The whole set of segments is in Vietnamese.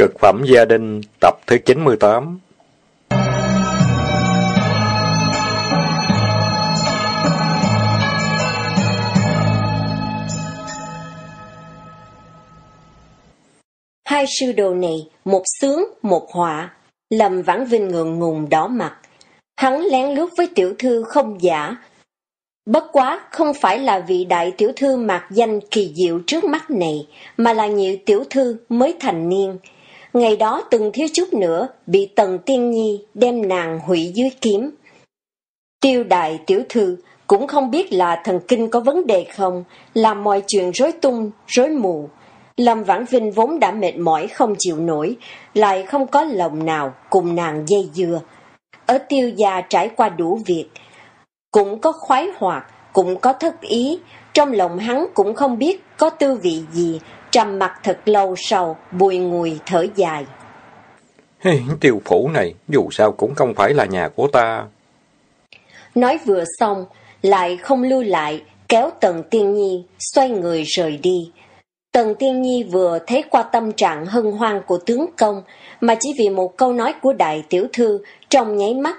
Cực phẩm gia đình tập thứ 98 Hai sư đồ này, một sướng, một họa. Lâm Vãn Vinh ngượng ngùng đỏ mặt. Hắn lén lút với tiểu thư không giả. Bất quá không phải là vị đại tiểu thư mạc danh kỳ diệu trước mắt này, mà là nhiều tiểu thư mới thành niên. Ngày đó từng thiếu chút nữa bị Tần Tiên Nhi đem nàng hủy dưới kiếm. Tiêu đại tiểu thư cũng không biết là thần kinh có vấn đề không, làm mọi chuyện rối tung, rối mù. Lâm Vãn Vinh vốn đã mệt mỏi không chịu nổi, lại không có lòng nào cùng nàng dây dưa. Ở tiêu gia trải qua đủ việc, cũng có khoái hoạt, cũng có thất ý, trong lòng hắn cũng không biết có tư vị gì, trầm mặt thật lâu sau, bùi ngùi thở dài. Hey, tiêu phủ này dù sao cũng không phải là nhà của ta. Nói vừa xong, lại không lưu lại, kéo Tần Tiên Nhi, xoay người rời đi. Tần Tiên Nhi vừa thấy qua tâm trạng hân hoan của tướng công, mà chỉ vì một câu nói của đại tiểu thư, trong nháy mắt,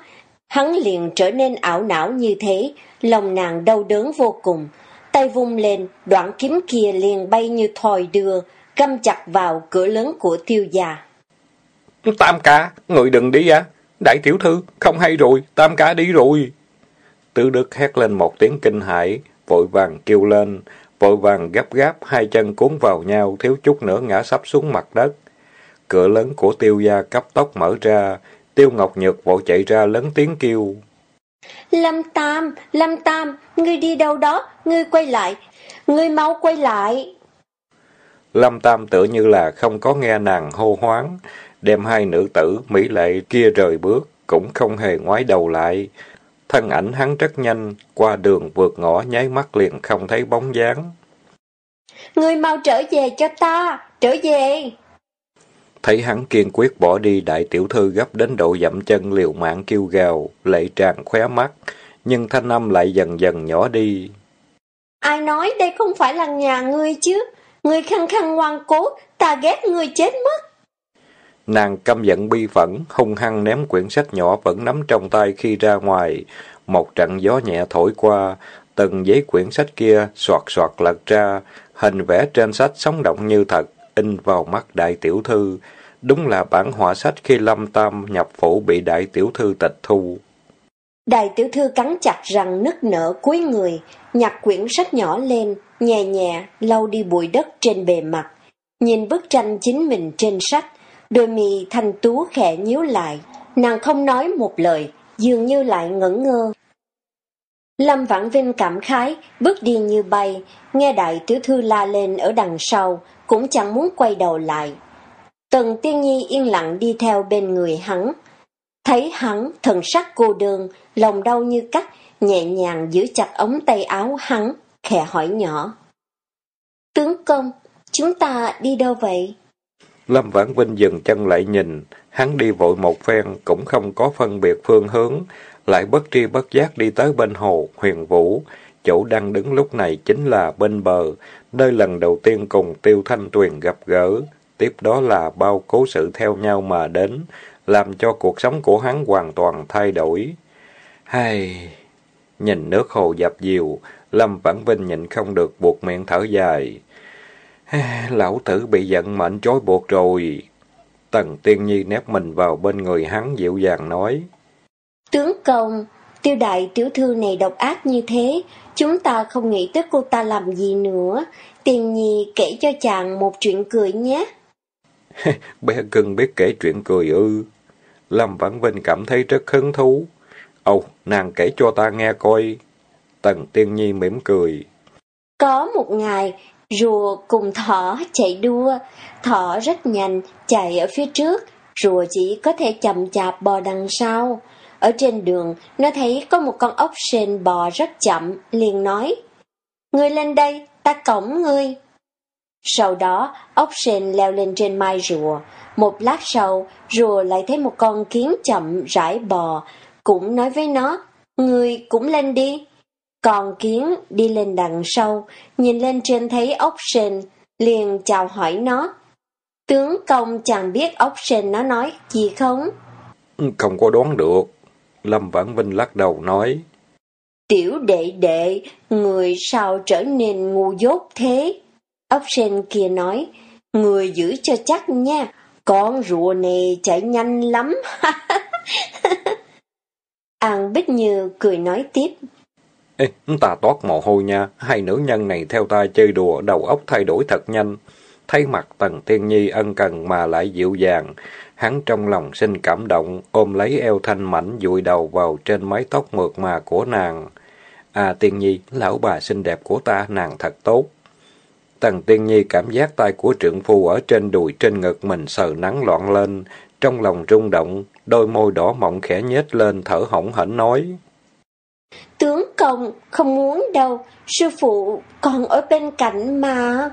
hắn liền trở nên ảo não như thế, lòng nàng đau đớn vô cùng. Tay vung lên, đoạn kiếm kia liền bay như thòi đưa, găm chặt vào cửa lớn của tiêu gia. Tam ca, người đừng đi á. Đại tiểu thư, không hay rồi, tam ca đi rồi. Tư Đức hét lên một tiếng kinh hãi, vội vàng kêu lên, vội vàng gấp gáp, hai chân cuốn vào nhau, thiếu chút nữa ngã sắp xuống mặt đất. Cửa lớn của tiêu gia cấp tốc mở ra, tiêu ngọc nhược vội chạy ra lớn tiếng kêu. Lâm Tam, Lâm Tam, ngươi đi đâu đó, ngươi quay lại, ngươi mau quay lại. Lâm Tam tựa như là không có nghe nàng hô hoáng, đem hai nữ tử mỹ lệ kia rời bước, cũng không hề ngoái đầu lại. Thân ảnh hắn rất nhanh, qua đường vượt ngõ nháy mắt liền không thấy bóng dáng. Ngươi mau trở về cho ta, trở về. Thấy hắn kiên quyết bỏ đi đại tiểu thư gấp đến độ dậm chân liều mạng kêu gào, lệ tràn khóe mắt, nhưng thanh âm lại dần dần nhỏ đi. Ai nói đây không phải là nhà ngươi chứ? Ngươi khăng khăng ngoan cố, ta ghét ngươi chết mất. Nàng căm giận bi phẫn, hung hăng ném quyển sách nhỏ vẫn nắm trong tay khi ra ngoài. Một trận gió nhẹ thổi qua, từng giấy quyển sách kia soạt soạt lật ra, hình vẽ trên sách sống động như thật, in vào mắt đại tiểu thư. Đúng là bản họa sách khi Lâm Tam nhập phủ bị đại tiểu thư tịch thu. Đại tiểu thư cắn chặt răng nức nở cúi người, nhặt quyển sách nhỏ lên, nhẹ nhẹ lau đi bụi đất trên bề mặt. Nhìn bức tranh chính mình trên sách, đôi mì thanh tú khẽ nhíu lại, nàng không nói một lời, dường như lại ngẩn ngơ. Lâm Vãn Vinh cảm khái, bước đi như bay, nghe đại tiểu thư la lên ở đằng sau, cũng chẳng muốn quay đầu lại. Tần Tiên Nhi yên lặng đi theo bên người hắn. Thấy hắn thần sắc cô đơn, lòng đau như cắt, nhẹ nhàng giữ chặt ống tay áo hắn, khẽ hỏi nhỏ. Tướng công, chúng ta đi đâu vậy? Lâm Vãn Vinh dừng chân lại nhìn, hắn đi vội một phen, cũng không có phân biệt phương hướng, lại bất tri bất giác đi tới bên hồ, huyền vũ. Chỗ đang đứng lúc này chính là bên bờ, nơi lần đầu tiên cùng Tiêu Thanh Tuyền gặp gỡ. Tiếp đó là bao cố sự theo nhau mà đến, làm cho cuộc sống của hắn hoàn toàn thay đổi. Hay... Nhìn nước hồ dập dìu, Lâm Vãn Vinh nhịn không được buộc miệng thở dài. Lão tử bị giận mệnh chối buộc rồi. Tần Tiên Nhi nép mình vào bên người hắn dịu dàng nói. Tướng công, tiêu đại tiểu thư này độc ác như thế, chúng ta không nghĩ tới cô ta làm gì nữa. Tiên Nhi kể cho chàng một chuyện cười nhé. Bé cưng biết kể chuyện cười ư. Lâm Vãn Vinh cảm thấy rất hứng thú. Ồ, nàng kể cho ta nghe coi. Tần Tiên Nhi mỉm cười. Có một ngày, rùa cùng thỏ chạy đua. Thỏ rất nhanh, chạy ở phía trước, rùa chỉ có thể chậm chạp bò đằng sau. Ở trên đường, nó thấy có một con ốc sên bò rất chậm, liền nói, Ngươi lên đây, ta cổng ngươi. Sau đó, ốc sên leo lên trên mai rùa. Một lát sau, rùa lại thấy một con kiến chậm rãi bò, cũng nói với nó, Ngươi cũng lên đi. Còn kiến đi lên đằng sau, nhìn lên trên thấy ốc sên, liền chào hỏi nó. Tướng công chẳng biết ốc sên nó nói gì không? Không có đoán được. Lâm Vãn Vinh lắc đầu nói. Tiểu đệ đệ, người sao trở nên ngu dốt thế? Ốc sen kia nói, người giữ cho chắc nha, con rùa này chạy nhanh lắm. An Bích Như cười nói tiếp. Ê, ta toát mồ hôi nha, hai nữ nhân này theo ta chơi đùa, đầu óc thay đổi thật nhanh. Thấy mặt Tần Tiên Nhi ân cần mà lại dịu dàng, hắn trong lòng sinh cảm động, ôm lấy eo thanh mảnh dụi đầu vào trên mái tóc mượt mà của nàng. À Tiên Nhi, lão bà xinh đẹp của ta, nàng thật tốt. Tần Tiên Nhi cảm giác tay của trượng phu ở trên đùi trên ngực mình sờ nắng loạn lên, trong lòng rung động, đôi môi đỏ mọng khẽ nhếch lên thở hổn hển nói. Tướng công, không muốn đâu, sư phụ còn ở bên cạnh mà.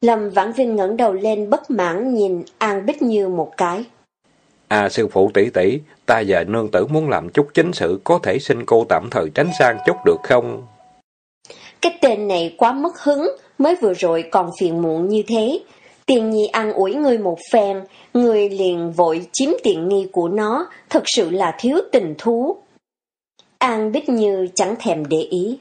Lâm Vãn Vinh ngẩng đầu lên bất mãn nhìn An Bích Như một cái. À sư phụ tỷ tỷ, ta và nương tử muốn làm chút chính sự, có thể xin cô tạm thời tránh sang chút được không? Cái tên này quá mất hứng, mới vừa rồi còn phiền muộn như thế. Tiền nhi ăn ủi người một phen, người liền vội chiếm tiện nghi của nó, thật sự là thiếu tình thú. An Bích Như chẳng thèm để ý.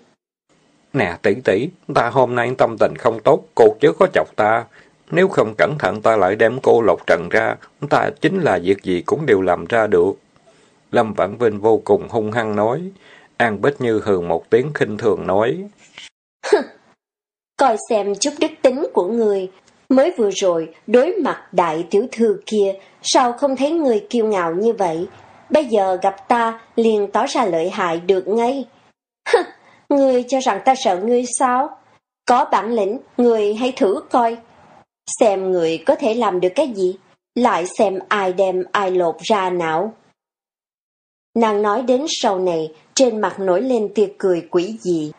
Nè tỷ tỷ, ta hôm nay tâm tình không tốt, cô chứ có chọc ta. Nếu không cẩn thận ta lại đem cô lột trần ra, ta chính là việc gì cũng đều làm ra được. Lâm Vãn Vinh vô cùng hung hăng nói. An Bích Như hừ một tiếng khinh thường nói. Coi xem chút đức tính của người, mới vừa rồi đối mặt đại tiểu thư kia, sao không thấy người kiêu ngạo như vậy? Bây giờ gặp ta liền tỏ ra lợi hại được ngay. người cho rằng ta sợ ngươi sao? Có bản lĩnh, người hãy thử coi. Xem người có thể làm được cái gì, lại xem ai đem ai lột ra não. Nàng nói đến sau này, trên mặt nổi lên tia cười quỷ dị.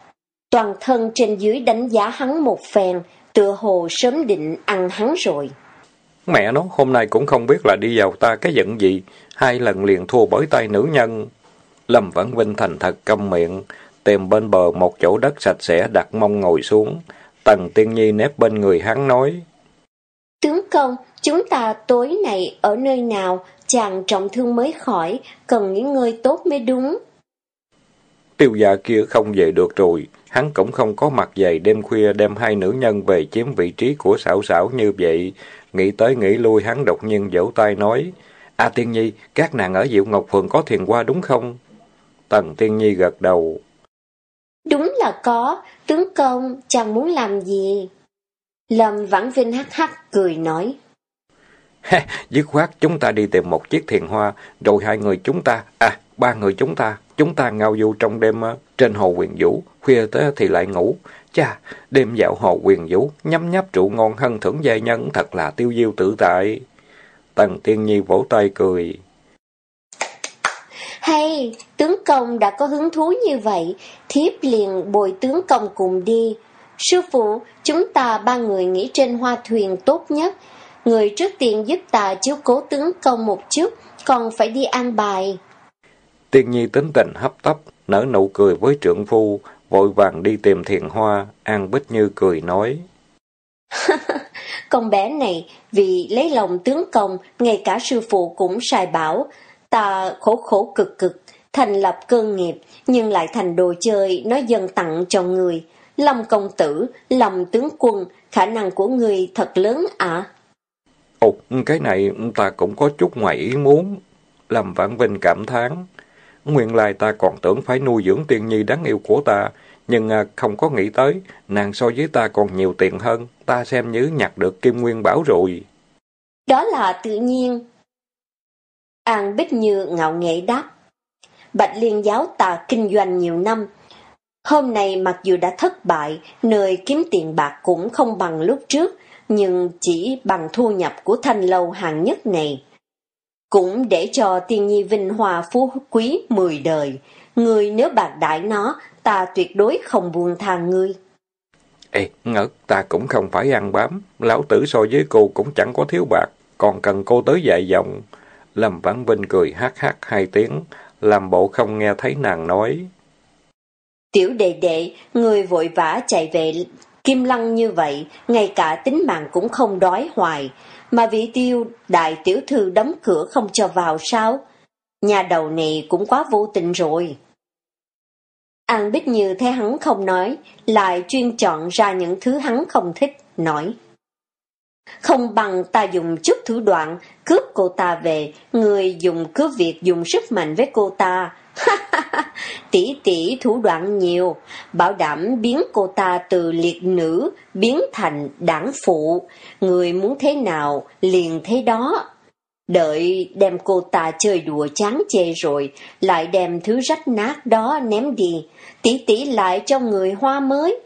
Toàn thân trên dưới đánh giá hắn một phen, tựa hồ sớm định ăn hắn rồi. Mẹ nó, hôm nay cũng không biết là đi vào ta cái giận gì, hai lần liền thua bởi tay nữ nhân. Lâm Vãn Vinh thành thật câm miệng, tìm bên bờ một chỗ đất sạch sẽ đặt mông ngồi xuống. Tần Tiên Nhi nép bên người hắn nói. Tướng công, chúng ta tối nay ở nơi nào, chàng trọng thương mới khỏi, cần nghỉ ngơi tốt mới đúng. Tiêu gia kia không về được rồi, hắn cũng không có mặt dày đêm khuya đem hai nữ nhân về chiếm vị trí của xảo xảo như vậy. Nghĩ tới nghĩ lui hắn đột nhiên vỗ tay nói, A Tiên Nhi, các nàng ở Diệu Ngọc Phường có thiền qua đúng không? Tần Tiên Nhi gật đầu. Đúng là có, tướng công, chàng muốn làm gì? Lâm Vãn Vinh hắc hắc cười nói. Dứt khoát chúng ta đi tìm một chiếc thiền hoa, rồi hai người chúng ta, à, ba người chúng ta, chúng ta ngao du trong đêm ờ, trên hồ quyền vũ, khuya tới thì lại ngủ. cha đêm dạo hồ quyền vũ, nhắm nháp rượu ngon hân thưởng giai nhân, thật là tiêu diêu tự tại. Tần Tiên Nhi vỗ tay cười. Hay, tướng công đã có hứng thú như vậy, thiếp liền bồi tướng công cùng đi. Sư phụ, chúng ta ba người nghỉ trên hoa thuyền tốt nhất. Người trước tiên giúp ta chiếu cố tướng công một chút, còn phải đi an bài. Tiên Nhi tính tình hấp tấp, nở nụ cười với trưởng phu, vội vàng đi tìm thiền hoa, An Bích Như cười nói. con bé này, vì lấy lòng tướng công, ngay cả sư phụ cũng sai bảo, ta khổ khổ cực cực, thành lập cơ nghiệp, nhưng lại thành đồ chơi nó dần tặng cho người. Lâm công tử, lâm tướng quân, khả năng của người thật lớn ạ. À? Ồ, cái này ta cũng có chút ngoài ý muốn. Lâm Vãn Vinh cảm thán Nguyên lai ta còn tưởng phải nuôi dưỡng tiên nhi đáng yêu của ta, nhưng à, không có nghĩ tới, nàng so với ta còn nhiều tiền hơn, ta xem như nhặt được kim nguyên bảo rồi. Đó là tự nhiên. An Bích Như ngạo nghệ đáp. Bạch Liên giáo ta kinh doanh nhiều năm. Hôm nay mặc dù đã thất bại, nơi kiếm tiền bạc cũng không bằng lúc trước, nhưng chỉ bằng thu nhập của thanh lâu hàng nhất này. Cũng để cho tiên nhi vinh hòa phú quý mười đời, người nếu bạc đại nó, ta tuyệt đối không buông tha ngươi. Ê, ngất, ta cũng không phải ăn bám, lão tử so với cô cũng chẳng có thiếu bạc, còn cần cô tới dạy dòng. Lâm Vãn Vinh cười hát hát hai tiếng, làm bộ không nghe thấy nàng nói. Tiểu đệ đệ, người vội vã chạy về Kim Lăng như vậy, ngay cả tính mạng cũng không đói hoài, mà vị tiêu đại tiểu thư đóng cửa không cho vào sao? Nhà đầu này cũng quá vô tình rồi. An Bích Như thấy hắn không nói, lại chuyên chọn ra những thứ hắn không thích, nói. Không bằng ta dùng chút thủ đoạn, cướp cô ta về, người dùng cướp việc dùng sức mạnh với cô ta. tỷ tỷ thủ đoạn nhiều, bảo đảm biến cô ta từ liệt nữ, biến thành đảng phụ. Người muốn thế nào, liền thế đó. Đợi đem cô ta chơi đùa chán chê rồi, lại đem thứ rách nát đó ném đi, tỷ tỷ lại cho người hoa mới.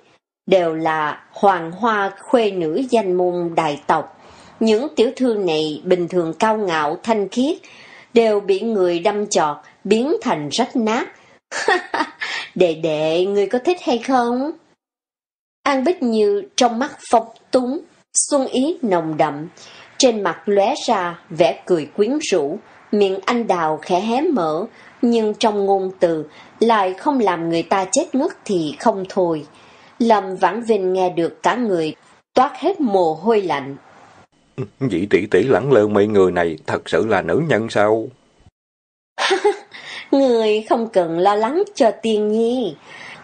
Đều là hoàng hoa khuê nữ danh môn đại tộc. Những tiểu thư này bình thường cao ngạo thanh khiết, đều bị người đâm chọt, biến thành rách nát. đệ đệ, người có thích hay không? An Bích Như trong mắt phong túng, xuân ý nồng đậm, trên mặt lóe ra vẻ cười quyến rũ, miệng anh đào khẽ hé mở, nhưng trong ngôn từ lại không làm người ta chết ngất thì không thôi. Lâm Vãn Vinh nghe được cả người toát hết mồ hôi lạnh. Vị tỷ tỷ lẳng lơ mấy người này thật sự là nữ nhân sao? người không cần lo lắng cho tiên nhi.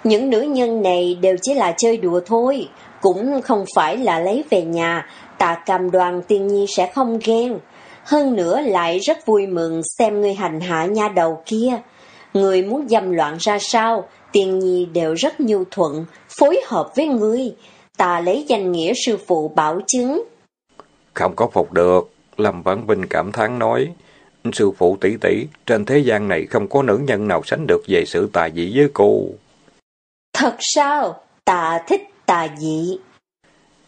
Những nữ nhân này đều chỉ là chơi đùa thôi, cũng không phải là lấy về nhà, ta cam đoan tiên nhi sẽ không ghen. Hơn nữa lại rất vui mừng xem người hành hạ nha đầu kia. Người muốn dâm loạn ra sao, tiên nhi đều rất nhu thuận, phối hợp với ngươi. Ta lấy danh nghĩa sư phụ bảo chứng. Không có phục được, Lâm văn Vinh cảm thán nói. Sư phụ tỷ tỷ, trên thế gian này không có nữ nhân nào sánh được về sự tà dị với cô. Thật sao? Ta thích tà dị.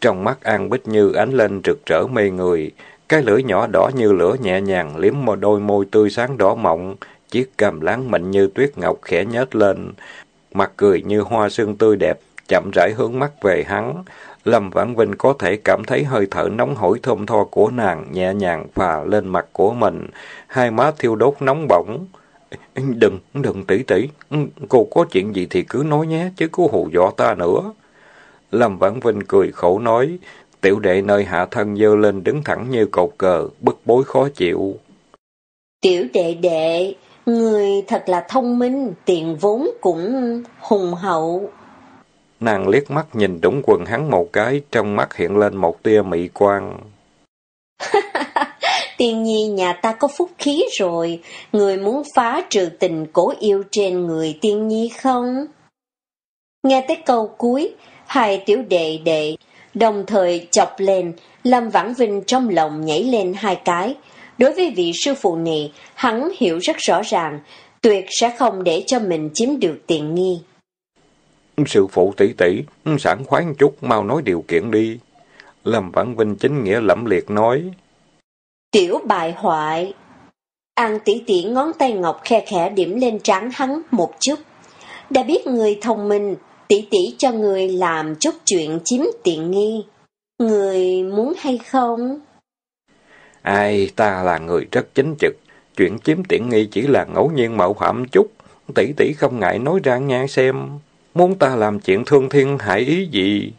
Trong mắt An Bích Như ánh lên rực rỡ mê người, cái lưỡi nhỏ đỏ như lửa nhẹ nhàng liếm một đôi môi tươi sáng đỏ mọng, chiếc cằm láng mịn như tuyết ngọc khẽ nhếch lên, mặt cười như hoa sương tươi đẹp, chậm rãi hướng mắt về hắn. Lâm Vãn Vinh có thể cảm thấy hơi thở nóng hổi thơm tho của nàng nhẹ nhàng phà lên mặt của mình, hai má thiêu đốt nóng bỏng. Đừng, đừng tỷ tỷ, cô có chuyện gì thì cứ nói nhé, chứ cứ hù dọa ta nữa. Lâm Vãn Vinh cười khổ nói, tiểu đệ nơi hạ thân dơ lên đứng thẳng như cột cờ, bức bối khó chịu. Tiểu đệ đệ, người thật là thông minh, tiền vốn cũng hùng hậu. Nàng liếc mắt nhìn đúng quần hắn một cái, trong mắt hiện lên một tia mị quan. Tiên nhi nhà ta có phúc khí rồi, người muốn phá trừ tình cổ yêu trên người tiên nhi không? Nghe tới câu cuối, hai tiểu đệ đệ, đồng thời chọc lên, Lâm Vãn Vinh trong lòng nhảy lên hai cái. Đối với vị sư phụ này, hắn hiểu rất rõ ràng, tuyệt sẽ không để cho mình chiếm được tiện nghi. Sư phụ tỷ tỷ, sẵn khoái chút, mau nói điều kiện đi. Lâm Vãn Vinh chính nghĩa lẫm liệt nói. Tiểu bại hoại. An tỷ tỷ ngón tay ngọc khe khẽ điểm lên trán hắn một chút. Đã biết người thông minh, tỷ tỷ cho người làm chút chuyện chiếm tiện nghi. Người muốn hay không? Ai, ta là người rất chính trực. Chuyện chiếm tiện nghi chỉ là ngẫu nhiên mạo phạm chút. Tỷ tỷ không ngại nói ra nghe xem. Muốn ta làm chuyện thương thiên hại ý gì?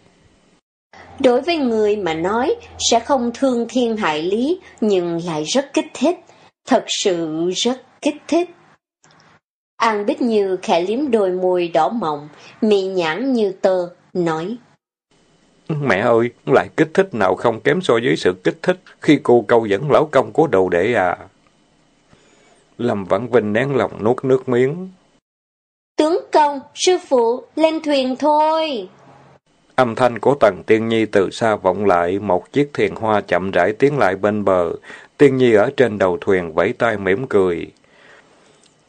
Đối với người mà nói sẽ không thương thiên hại lý nhưng lại rất kích thích. Thật sự rất kích thích. An Bích Như khẽ liếm đôi môi đỏ mọng, mì nhãn như tơ, nói. Mẹ ơi, lại kích thích nào không kém so với sự kích thích khi cô câu dẫn lão công của đầu đệ à. Lâm Vãn Vinh nén lòng nuốt nước miếng. Tướng công, sư phụ, lên thuyền thôi. Âm thanh của Tần Tiên Nhi từ xa vọng lại, một chiếc thuyền hoa chậm rãi tiến lại bên bờ. Tiên Nhi ở trên đầu thuyền vẫy tay mỉm cười.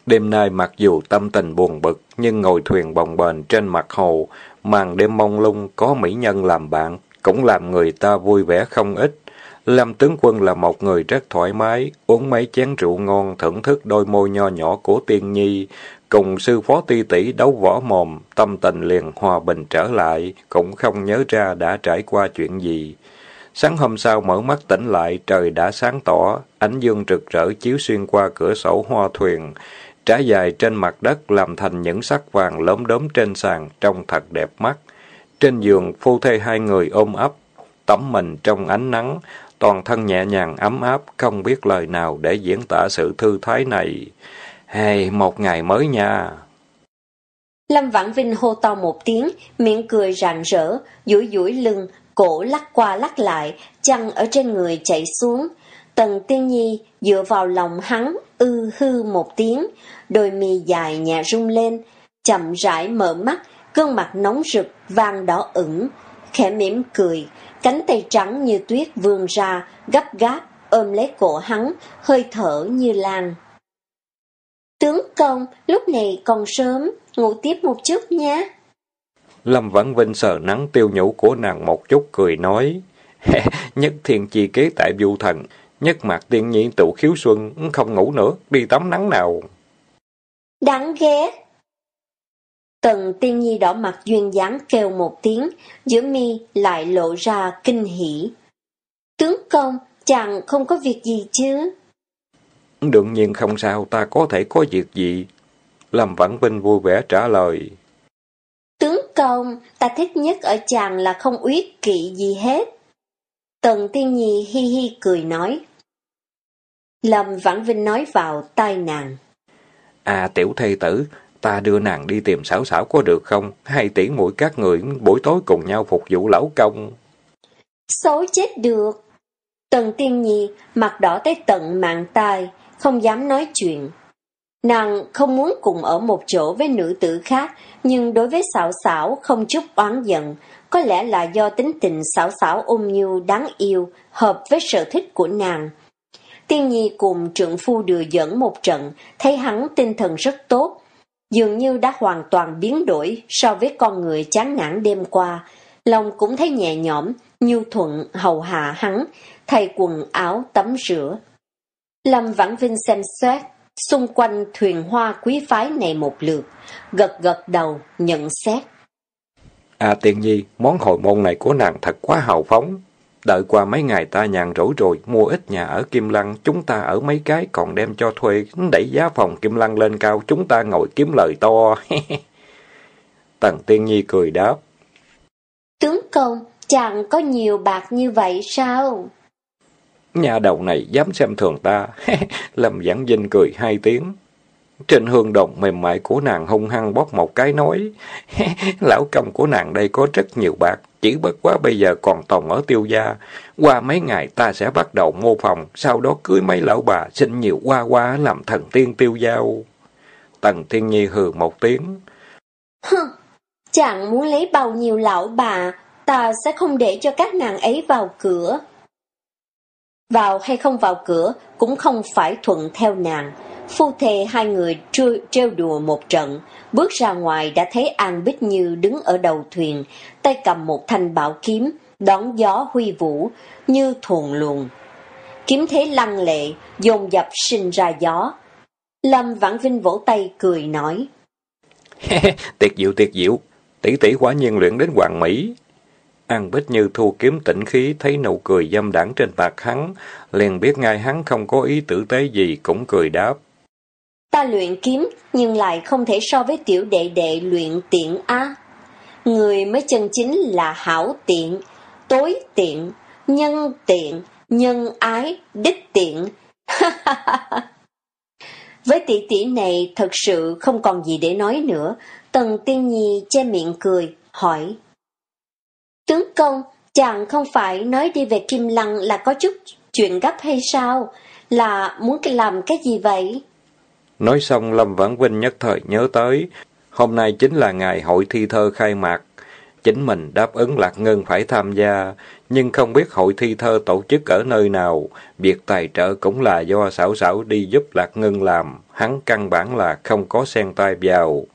Đêm nay mặc dù tâm tình buồn bực, nhưng ngồi thuyền bồng bềnh trên mặt hồ, màn đêm mông lung có mỹ nhân làm bạn, cũng làm người ta vui vẻ không ít. Lâm tướng quân là một người rất thoải mái, uống mấy chén rượu ngon, thưởng thức đôi môi nho nhỏ của tiên nhi, cùng sư phó ti tỷ đấu võ mồm, tâm tình liền hòa bình trở lại, cũng không nhớ ra đã trải qua chuyện gì. Sáng hôm sau mở mắt tỉnh lại, trời đã sáng tỏ, ánh dương rực rỡ chiếu xuyên qua cửa sổ hoa thuyền, trải dài trên mặt đất làm thành những sắc vàng lốm đốm trên sàn, trông thật đẹp mắt. Trên giường, phu thê hai người ôm ấp, tắm mình trong ánh nắng, toàn thân nhẹ nhàng ấm áp, không biết lời nào để diễn tả sự thư thái này. Hey, một ngày mới nha! Lâm Vãn Vinh hô to một tiếng, miệng cười rạng rỡ, duỗi duỗi lưng, cổ lắc qua lắc lại, chăn ở trên người chạy xuống. Tần Tiên Nhi dựa vào lòng hắn, ư hư một tiếng, đôi mi dài nhẹ rung lên, chậm rãi mở mắt, gương mặt nóng rực, vàng đỏ ửng, khẽ mỉm cười, cánh tay trắng như tuyết vươn ra, gấp gáp, ôm lấy cổ hắn, hơi thở như lan. Tướng công, lúc này còn sớm, ngủ tiếp một chút nha. Lâm Vãn Vinh sờ nắng tiêu nhũ của nàng một chút cười nói, nhất thiên chi kế tại du thần, nhất mặt tiên nhị tụ khiếu xuân, không ngủ nữa, đi tắm nắng nào. Đáng ghét. Tần tiên nhi đỏ mặt duyên dáng kêu một tiếng, giữa mi lại lộ ra kinh hỉ. Tướng công, chàng không có việc gì chứ? Đương nhiên không sao, ta có thể có việc gì. Lâm Vãn Vinh vui vẻ trả lời. Tướng công, ta thích nhất ở chàng là không uyết kỵ gì hết. Tần Tiên Nhi hi hi cười nói. Lâm Vãn Vinh nói vào tai nàng. À tiểu thầy tử, ta đưa nàng đi tìm xảo xảo có được không? Hai tỷ mũi các người buổi tối cùng nhau phục vụ lão công. Xấu chết được. Tần Tiên Nhi mặt đỏ tới tận mạng tai, không dám nói chuyện. Nàng không muốn cùng ở một chỗ với nữ tử khác, nhưng đối với xảo xảo không chút oán giận, có lẽ là do tính tình xảo xảo ôm nhu đáng yêu, hợp với sở thích của nàng. Tiên nhi cùng trượng phu đưa dẫn một trận, thấy hắn tinh thần rất tốt, dường như đã hoàn toàn biến đổi so với con người chán nản đêm qua. Lòng cũng thấy nhẹ nhõm, nhu thuận hầu hạ hắn, thay quần áo tắm rửa. Lâm Vãn Vinh xem xét, xung quanh thuyền hoa quý phái này một lượt, gật gật đầu, nhận xét. À tiền nhi, món hồi môn này của nàng thật quá hào phóng. Đợi qua mấy ngày ta nhàn rỗi rồi, mua ít nhà ở Kim Lăng, chúng ta ở mấy cái còn đem cho thuê, đẩy giá phòng Kim Lăng lên cao, chúng ta ngồi kiếm lời to. Tần Tiên Nhi cười đáp. Tướng công, chẳng có nhiều bạc như vậy sao? Nhà đầu này dám xem thường ta. Lâm Giảng Vinh cười hai tiếng. Trên hương đồng mềm mại của nàng hung hăng bóp một cái nói. Lão công của nàng đây có rất nhiều bạc. Chỉ bất quá bây giờ còn tồn ở tiêu gia. Qua mấy ngày ta sẽ bắt đầu mô phòng. Sau đó cưới mấy lão bà xin nhiều qua qua làm thần tiên tiêu giao. Tần Thiên Nhi hừ một tiếng. Chẳng muốn lấy bao nhiêu lão bà. Ta sẽ không để cho các nàng ấy vào cửa. Vào hay không vào cửa cũng không phải thuận theo nàng. Phu thề hai người trêu, trêu đùa một trận, bước ra ngoài đã thấy An Bích Như đứng ở đầu thuyền, tay cầm một thanh bảo kiếm, đón gió huy vũ, như thuồn luồng. Kiếm thế lăng lệ, dồn dập sinh ra gió. Lâm Vãn Vinh vỗ tay cười nói. tiệt diệu tiệt diệu, tỷ tỷ quả nhiên luyện đến hoàng mỹ. An Bích Như thu kiếm tĩnh khí, thấy nụ cười dâm đảng trên mặt hắn, liền biết ngay hắn không có ý tử tế gì, cũng cười đáp. Ta luyện kiếm, nhưng lại không thể so với tiểu đệ đệ luyện tiện á. Người mới chân chính là hảo tiện, tối tiện, nhân tiện, nhân ái, đích tiện. với tỷ tỷ này thật sự không còn gì để nói nữa. Tần Tiên Nhi che miệng cười, hỏi. Tướng công, chàng không phải nói đi về Kim Lăng là có chút chuyện gấp hay sao? Là muốn làm cái gì vậy? Nói xong Lâm Vãn Vinh nhất thời nhớ tới, hôm nay chính là ngày hội thi thơ khai mạc. Chính mình đáp ứng Lạc Ngân phải tham gia, nhưng không biết hội thi thơ tổ chức ở nơi nào. Việc tài trợ cũng là do xảo xảo đi giúp Lạc Ngân làm, hắn căn bản là không có xen tay vào.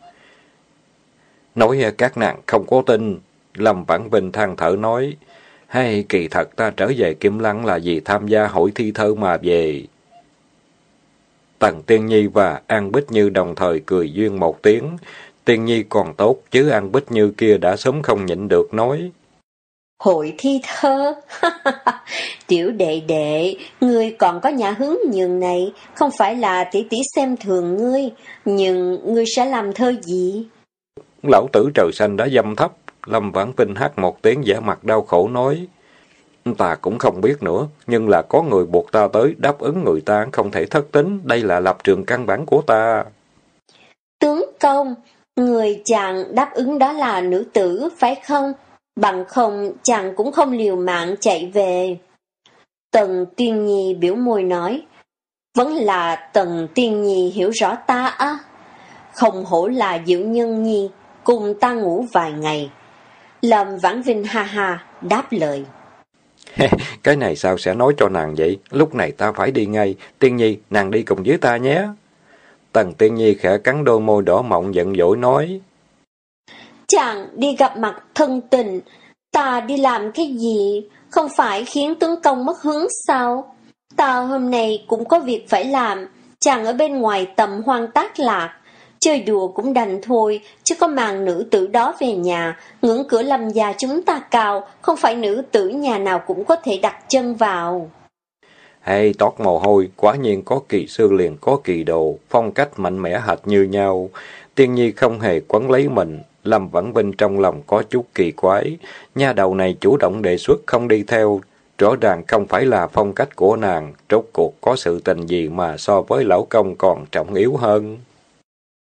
Nói các nàng không có tin, Lâm Vãn Vinh than thở nói, hay kỳ thật ta trở về Kim Lăng là vì tham gia hội thi thơ mà về. Tần Tiên Nhi và An Bích Như đồng thời cười duyên một tiếng. Tiên Nhi còn tốt, chứ An Bích Như kia đã sớm không nhịn được nói. Hội thi thơ? Tiểu đệ đệ, ngươi còn có nhà hướng nhường này, không phải là tỷ tỷ xem thường ngươi, nhưng ngươi sẽ làm thơ gì? Lão tử trời xanh đã dâm thấp, Lâm Vãn Vinh hát một tiếng giả mặt đau khổ nói. Ta cũng không biết nữa, nhưng là có người buộc ta tới, đáp ứng người ta không thể thất tính, đây là lập trường căn bản của ta. Tướng công, người chàng đáp ứng đó là nữ tử, phải không? Bằng không, chàng cũng không liều mạng chạy về. Tần Tiên Nhi biểu môi nói, vẫn là Tần Tiên Nhi hiểu rõ ta á. Không hổ là Diệu Nhân Nhi, cùng ta ngủ vài ngày. Lâm Vãn Vinh ha ha, đáp lời. cái này sao sẽ nói cho nàng vậy? Lúc này ta phải đi ngay. Tiên Nhi, nàng đi cùng với ta nhé. Tần Tiên Nhi khẽ cắn đôi môi đỏ mọng giận dỗi nói. Chàng đi gặp mặt thân tình, ta đi làm cái gì? Không phải khiến tướng công mất hướng sao? Ta hôm nay cũng có việc phải làm, chàng ở bên ngoài tầm hoang tác lạc. Chơi đùa cũng đành thôi, chứ có màng nữ tử đó về nhà, ngưỡng cửa lâm gia chúng ta cao, không phải nữ tử nhà nào cũng có thể đặt chân vào. Hay toát mồ hôi, quả nhiên có kỳ sư liền có kỳ đồ, phong cách mạnh mẽ hệt như nhau. Tiên nhi không hề quấn lấy mình, Lâm Vãn Vinh trong lòng có chút kỳ quái. Nha đầu này chủ động đề xuất không đi theo, rõ ràng không phải là phong cách của nàng, rốt cuộc có sự tình gì mà so với lão công còn trọng yếu hơn.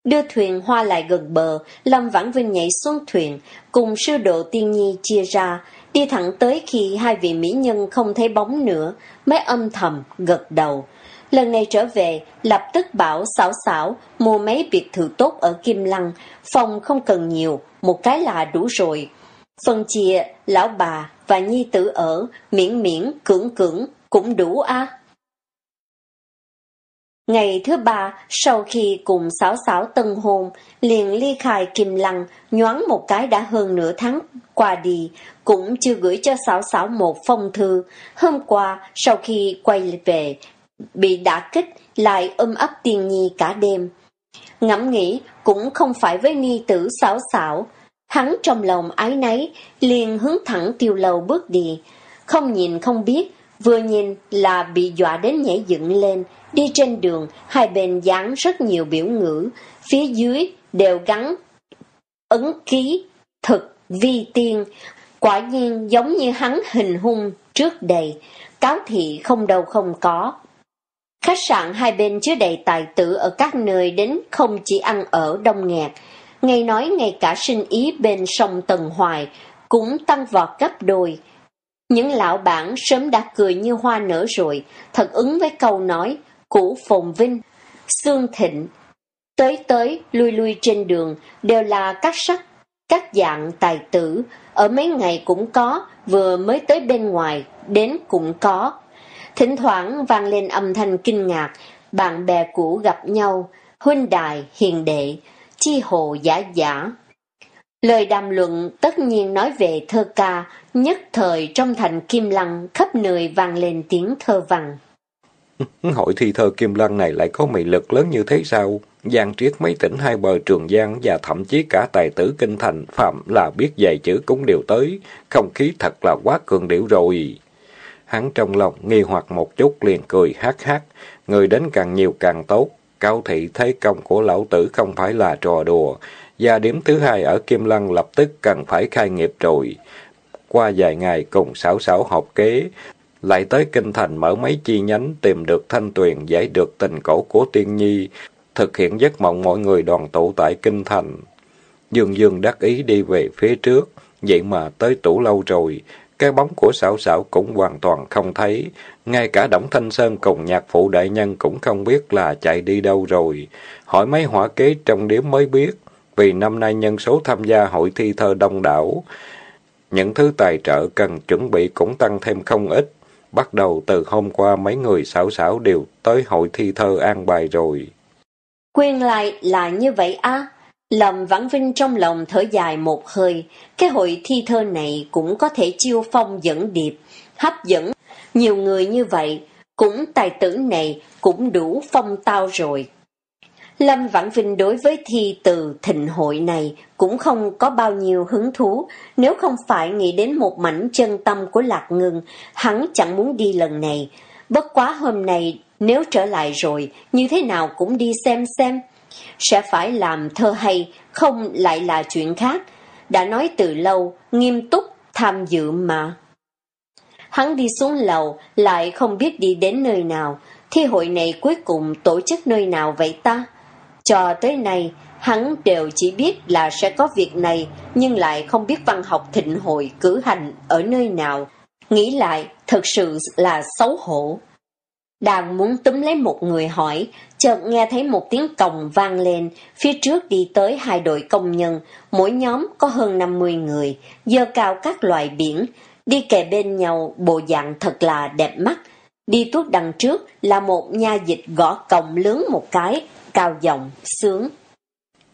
Đưa thuyền hoa lại gần bờ, Lâm Vãn Vinh nhảy xuống thuyền, cùng sư độ tiên nhi chia ra, đi thẳng tới khi hai vị mỹ nhân không thấy bóng nữa, mới âm thầm, gật đầu. Lần này trở về, lập tức bảo xảo xảo mua mấy biệt thự tốt ở Kim Lăng, phòng không cần nhiều, một cái là đủ rồi. Phần chia, lão bà và nhi tử ở, miễn miễn, cưỡng cưỡng, cũng đủ á. Ngày thứ ba, sau khi cùng xảo xảo tân hôn, liền ly khai Kim Lăng, nhoáng một cái đã hơn nửa tháng qua đi, cũng chưa gửi cho xảo xảo một phong thư. Hôm qua, sau khi quay về, bị đả kích, lại ôm ấp tiền nhi cả đêm. Ngẫm nghĩ, cũng không phải với ni tử xảo xảo, hắn trong lòng ái náy, liền hướng thẳng tiêu lầu bước đi. Không nhìn không biết, vừa nhìn là bị dọa đến nhảy dựng lên, đi trên đường, hai bên dán rất nhiều biểu ngữ, phía dưới đều gắn ấn ký, thực, vi tiên, quả nhiên giống như hắn hình hung trước đây, cáo thị không đâu không có. Khách sạn hai bên chứa đầy tài tử ở các nơi đến không chỉ ăn ở đông nghẹt, ngay nói ngay cả sinh ý bên sông Tần Hoài cũng tăng vọt gấp đôi. Những lão bản sớm đã cười như hoa nở rồi, thật ứng với câu nói, cũ phồn vinh, xương thịnh. Tới tới, lui lui trên đường, đều là các sắc, các dạng tài tử, ở mấy ngày cũng có, vừa mới tới bên ngoài, đến cũng có. Thỉnh thoảng vang lên âm thanh kinh ngạc, bạn bè cũ gặp nhau, huynh đài, hiền đệ, chi hồ giả giả. Lời đàm luận tất nhiên nói về thơ ca, nhất thời trong thành Kim Lăng khắp nơi vang lên tiếng thơ văn. Hội thi thơ Kim Lăng này lại có mị lực lớn như thế sao? Giang triết mấy tỉnh hai bờ Trường Giang và thậm chí cả tài tử kinh thành Phạm là biết dạy chữ cũng đều tới, không khí thật là quá cường điệu rồi. Hắn trong lòng nghi hoặc một chút liền cười hát hát, người đến càng nhiều càng tốt. Cao thị thấy công của lão tử không phải là trò đùa, gia điểm thứ hai ở Kim Lăng lập tức cần phải khai nghiệp rồi. Qua vài ngày cùng xảo xảo học kế, lại tới kinh thành mở mấy chi nhánh tìm được thanh tuyền giải được tình cổ của tiên nhi, thực hiện giấc mộng mọi người đoàn tụ tại kinh thành. Dương Dương đắc ý đi về phía trước, vậy mà tới tủ lâu rồi, cái bóng của xảo xảo cũng hoàn toàn không thấy, ngay cả Đổng Thanh Sơn cùng nhạc phụ đại nhân cũng không biết là chạy đi đâu rồi. Hỏi mấy hỏa kế trong điếm mới biết, vì năm nay nhân số tham gia hội thi thơ đông đảo, những thứ tài trợ cần chuẩn bị cũng tăng thêm không ít. Bắt đầu từ hôm qua mấy người xảo xảo đều tới hội thi thơ an bài rồi. Quyên lại là như vậy á. Lâm Vãn Vinh trong lòng thở dài một hơi, cái hội thi thơ này cũng có thể chiêu phong dẫn điệp, hấp dẫn nhiều người như vậy, cũng tài tử này cũng đủ phong tao rồi. Lâm Vãn Vinh đối với thi từ thịnh hội này cũng không có bao nhiêu hứng thú, nếu không phải nghĩ đến một mảnh chân tâm của Lạc Ngưng, hắn chẳng muốn đi lần này. Bất quá hôm nay, nếu trở lại rồi, như thế nào cũng đi xem xem. Sẽ phải làm thơ hay, không lại là chuyện khác. đã nói từ lâu, nghiêm túc, tham dự mà. Hắn đi xuống lầu, lại không biết đi đến nơi nào, thi hội này cuối cùng tổ chức nơi nào vậy ta? Cho tới nay, hắn đều chỉ biết là sẽ có việc này, nhưng lại không biết văn học thịnh hội cử hành ở nơi nào. Nghĩ lại, thật sự là xấu hổ. Đang muốn túm lấy một người hỏi, chợt nghe thấy một tiếng còng vang lên, phía trước đi tới hai đội công nhân, mỗi nhóm có hơn 50 người, dơ cao các loại biển, đi kề bên nhau bộ dạng thật là đẹp mắt. Đi tuốt đằng trước là một nha dịch gõ còng lớn một cái, cao giọng sướng.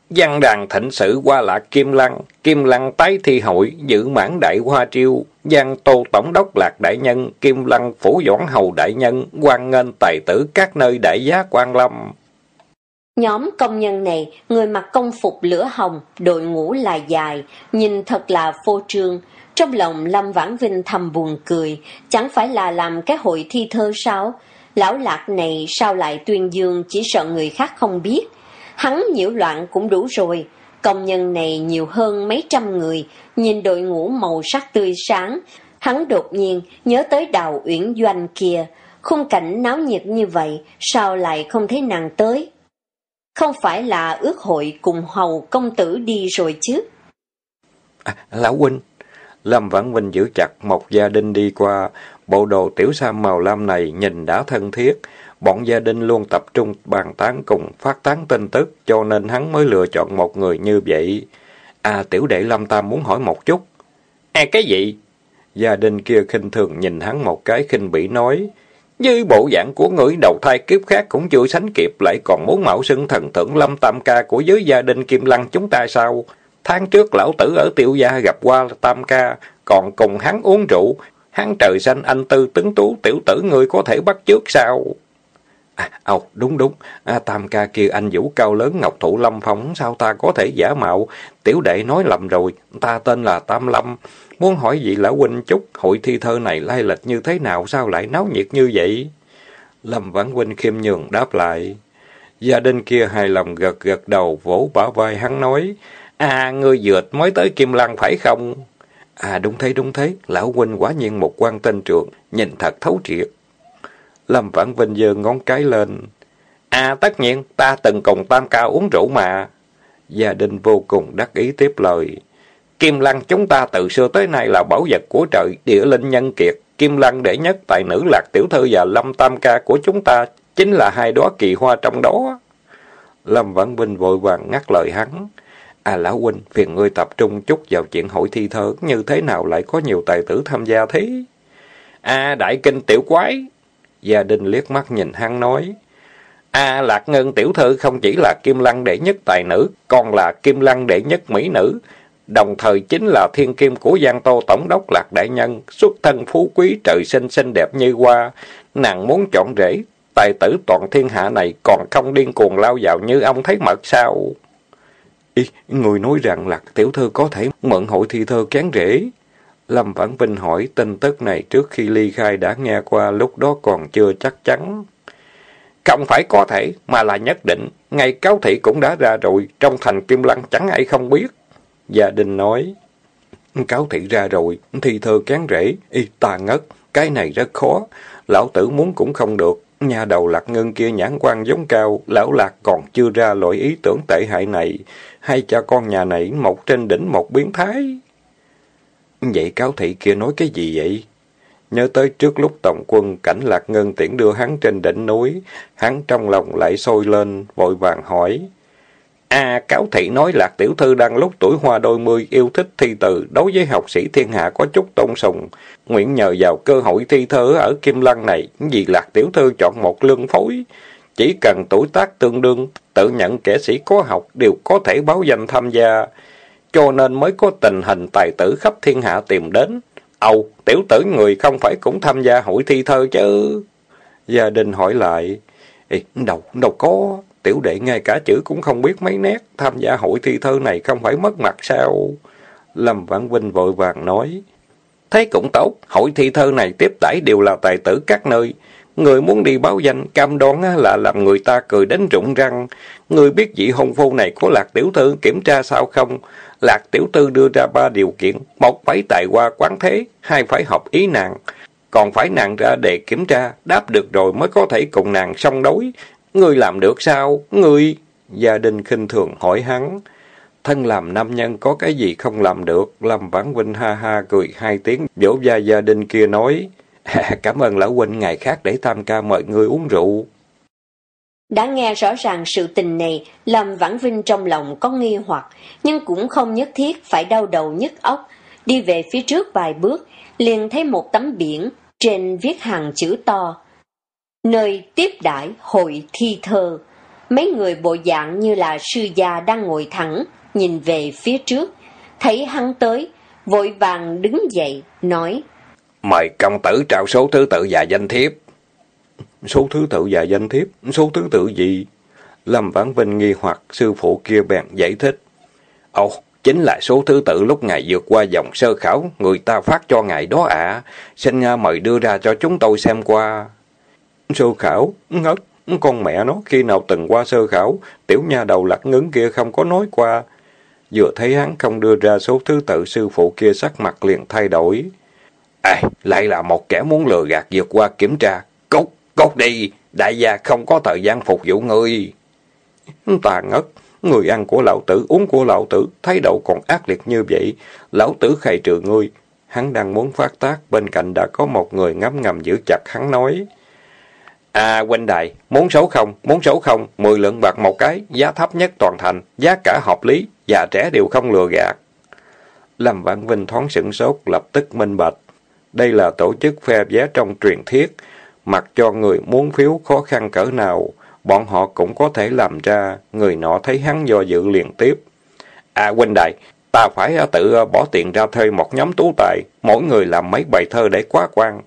Văn đàn thịnh sự qua lạc Kim Lăng, Kim Lăng tái thi hội, giữ mãn đại hoa triêu, Giang Tô Tổng đốc Lạc Đại Nhân, Kim Lăng Phủ Doãn Hầu Đại Nhân, quan nghênh tài tử các nơi đại giá quan lâm. Nhóm công nhân này, người mặc công phục lửa hồng, đội ngũ là dài, nhìn thật là phô trương. Trong lòng Lâm Vãn Vinh thầm buồn cười, chẳng phải là làm cái hội thi thơ sao? Lão lạc này sao lại tuyên dương chỉ sợ người khác không biết? Hắn nhiễu loạn cũng đủ rồi. Công nhân này nhiều hơn mấy trăm người, nhìn đội ngũ màu sắc tươi sáng. Hắn đột nhiên nhớ tới đào uyển doanh kia. Khung cảnh náo nhiệt như vậy, sao lại không thấy nàng tới? Không phải là ước hội cùng hầu công tử đi rồi chứ? À, lão huynh, Lâm Vãn Vinh giữ chặt một gia đình đi qua, bộ đồ tiểu sam màu lam này nhìn đã thân thiết, bọn gia đình luôn tập trung bàn tán cùng phát tán tin tức, cho nên hắn mới lựa chọn một người như vậy. À, tiểu đệ Lâm Tam muốn hỏi một chút. À, cái gì? Gia đình kia khinh thường nhìn hắn một cái khinh bỉ nói. Như bộ dạng của người đầu thai kiếp khác cũng chưa sánh kịp, lại còn muốn mạo xưng thần thượng Lâm Tam Ca của giới gia đình Kim Lăng chúng ta sao? Tháng trước lão tử ở tiểu gia gặp qua Tam Ca, còn cùng hắn uống rượu. Hắn trời xanh anh tư tứng tú tiểu tử người có thể bắt trước sao? À, ồ, đúng đúng, à, tam ca kia anh vũ cao lớn ngọc thụ lâm phong, sao ta có thể giả mạo? Tiểu đệ nói lầm rồi, ta tên là Tam Lâm. Muốn hỏi vị lão huynh chút, hội thi thơ này lai lịch như thế nào, sao lại náo nhiệt như vậy? Lâm Vãn Huynh khiêm nhường đáp lại. Gia đình kia hài lòng gật gật đầu, vỗ bả vai hắn nói, À, ngươi dượt mới tới Kim Lăng phải không? À, đúng thế, đúng thế, lão huynh quả nhiên một quan tên trưởng nhìn thật thấu triệt. Lâm Vãn Vinh giơ ngón cái lên. À tất nhiên, ta từng cùng Tam Ca uống rượu mà. Gia đình vô cùng đắc ý tiếp lời. Kim Lăng chúng ta từ xưa tới nay là bảo vật của trời, địa linh nhân kiệt. Kim Lăng đệ nhất tài nữ Lạc Tiểu Thư và Lâm Tam Ca của chúng ta chính là hai đóa kỳ hoa trong đó. Lâm Vãn Vinh vội vàng ngắt lời hắn. À lão huynh, phiền ngươi tập trung chút vào chuyện hội thi thơ, như thế nào lại có nhiều tài tử tham gia thế? À đại kinh tiểu quái, Gia đình liếc mắt nhìn hắn nói. A Lạc Ngân tiểu thư không chỉ là kim lăng đệ nhất tài nữ, còn là kim lăng đệ nhất mỹ nữ. Đồng thời chính là thiên kim của Giang Tô Tổng đốc Lạc Đại Nhân, xuất thân phú quý trời sinh xinh đẹp như hoa. Nàng muốn chọn rễ, tài tử toàn thiên hạ này còn không điên cuồng lao vào như ông thấy mật sao? Ý, người nói rằng Lạc tiểu thư có thể mượn hội thi thơ kén rễ. Lâm Vãn Vinh hỏi tin tức này trước khi ly khai đã nghe qua lúc đó còn chưa chắc chắn. Không phải có thể, mà là nhất định. Ngay cáo thị cũng đã ra rồi, trong thành Kim Lăng chẳng ai không biết. Gia đình nói, cáo thị ra rồi, thi thơ cán rễ, y ta ngất, cái này rất khó. Lão tử muốn cũng không được. Nhà đầu lạc ngân kia nhãn quan giống cao, lão lạc còn chưa ra loại ý tưởng tệ hại này. Hay cha con nhà này một trên đỉnh một biến thái. Vậy cáo thị kia nói cái gì vậy? Nhớ tới trước lúc tổng quân cảnh lạc ngân tiễn đưa hắn trên đỉnh núi, hắn trong lòng lại sôi lên, vội vàng hỏi. À, cáo thị nói lạc tiểu thư đang lúc tuổi hoa đôi mươi yêu thích thi từ, đối với học sĩ thiên hạ có chút tôn sùng. Nguyện nhờ vào cơ hội thi thơ ở Kim Lăng này, vì lạc tiểu thư chọn một lương phối. Chỉ cần tuổi tác tương đương, tự nhận kẻ sĩ có học đều có thể báo danh tham gia. Cho nên mới có tình hình tài tử khắp thiên hạ tìm đến. Âu, tiểu tử người không phải cũng tham gia hội thi thơ chứ? Gia đình hỏi lại, Ê, đâu, đâu có, tiểu đệ ngay cả chữ cũng không biết mấy nét, tham gia hội thi thơ này không phải mất mặt sao? Lâm Vãn Vinh vội vàng nói, Thế cũng tốt, hội thi thơ này tiếp đãi đều là tài tử các nơi, Người muốn đi báo danh, cam đoan là làm người ta cười đến rụng răng. Người biết vị hôn phu này có Lạc Tiểu Thư kiểm tra sao không? Lạc Tiểu Thư đưa ra ba điều kiện. Một phải tài qua quán thế, hai phải hợp ý nàng. Còn phải nàng ra để kiểm tra, đáp được rồi mới có thể cùng nàng song đối. Người làm được sao? Người... Gia đình khinh thường hỏi hắn. Thân làm nam nhân có cái gì không làm được? Lâm Vãn Vinh ha ha cười hai tiếng, vỗ vai gia đình kia nói. Cảm ơn lão huynh ngày khác để tham ca mời người uống rượu. Đã nghe rõ ràng sự tình này, Lâm Vãn Vinh trong lòng có nghi hoặc, nhưng cũng không nhất thiết phải đau đầu nhức óc. Đi về phía trước vài bước, liền thấy một tấm biển, trên viết hàng chữ to. Nơi tiếp đãi hội thi thơ. Mấy người bộ dạng như là sư gia đang ngồi thẳng, nhìn về phía trước. Thấy hắn tới, vội vàng đứng dậy, nói. Mời công tử trao số thứ tự và danh thiếp. Số thứ tự và danh thiếp? Số thứ tự gì? Lâm Vãn Vinh nghi hoặc sư phụ kia bèn giải thích. Ồ, chính là số thứ tự lúc ngài vượt qua dòng sơ khảo, người ta phát cho ngài đó ạ. À. Xin mời đưa ra cho chúng tôi xem qua. Sơ khảo? Ngất. Con mẹ nó khi nào từng qua sơ khảo, tiểu nha đầu lạc ngứng kia không có nói qua. Vừa thấy hắn không đưa ra số thứ tự sư phụ kia sắc mặt liền thay đổi. À, lại là một kẻ muốn lừa gạt vượt qua kiểm tra. Cút, cút đi, đại gia không có thời gian phục vụ ngươi. Tà ngất, người ăn của lão tử, uống của lão tử, thái độ còn ác liệt như vậy. Lão tử khai trừ ngươi. Hắn đang muốn phát tác, bên cạnh đã có một người ngắm ngầm giữ chặt hắn nói. À, huynh đại muốn xấu không, muốn xấu không, mười lượng bạc một cái, giá thấp nhất toàn thành, giá cả hợp lý, già trẻ đều không lừa gạt. Lâm Vãn Vinh thoáng sửng sốt, lập tức minh bạch. Đây là tổ chức phe vé trong truyền thuyết, mặc cho người muốn phiếu khó khăn cỡ nào, bọn họ cũng có thể làm ra, người nọ thấy hắn do dự liền tiếp. À huynh đại, ta phải à, tự à, bỏ tiền ra thuê một nhóm tú tài, mỗi người làm mấy bài thơ để quá quan,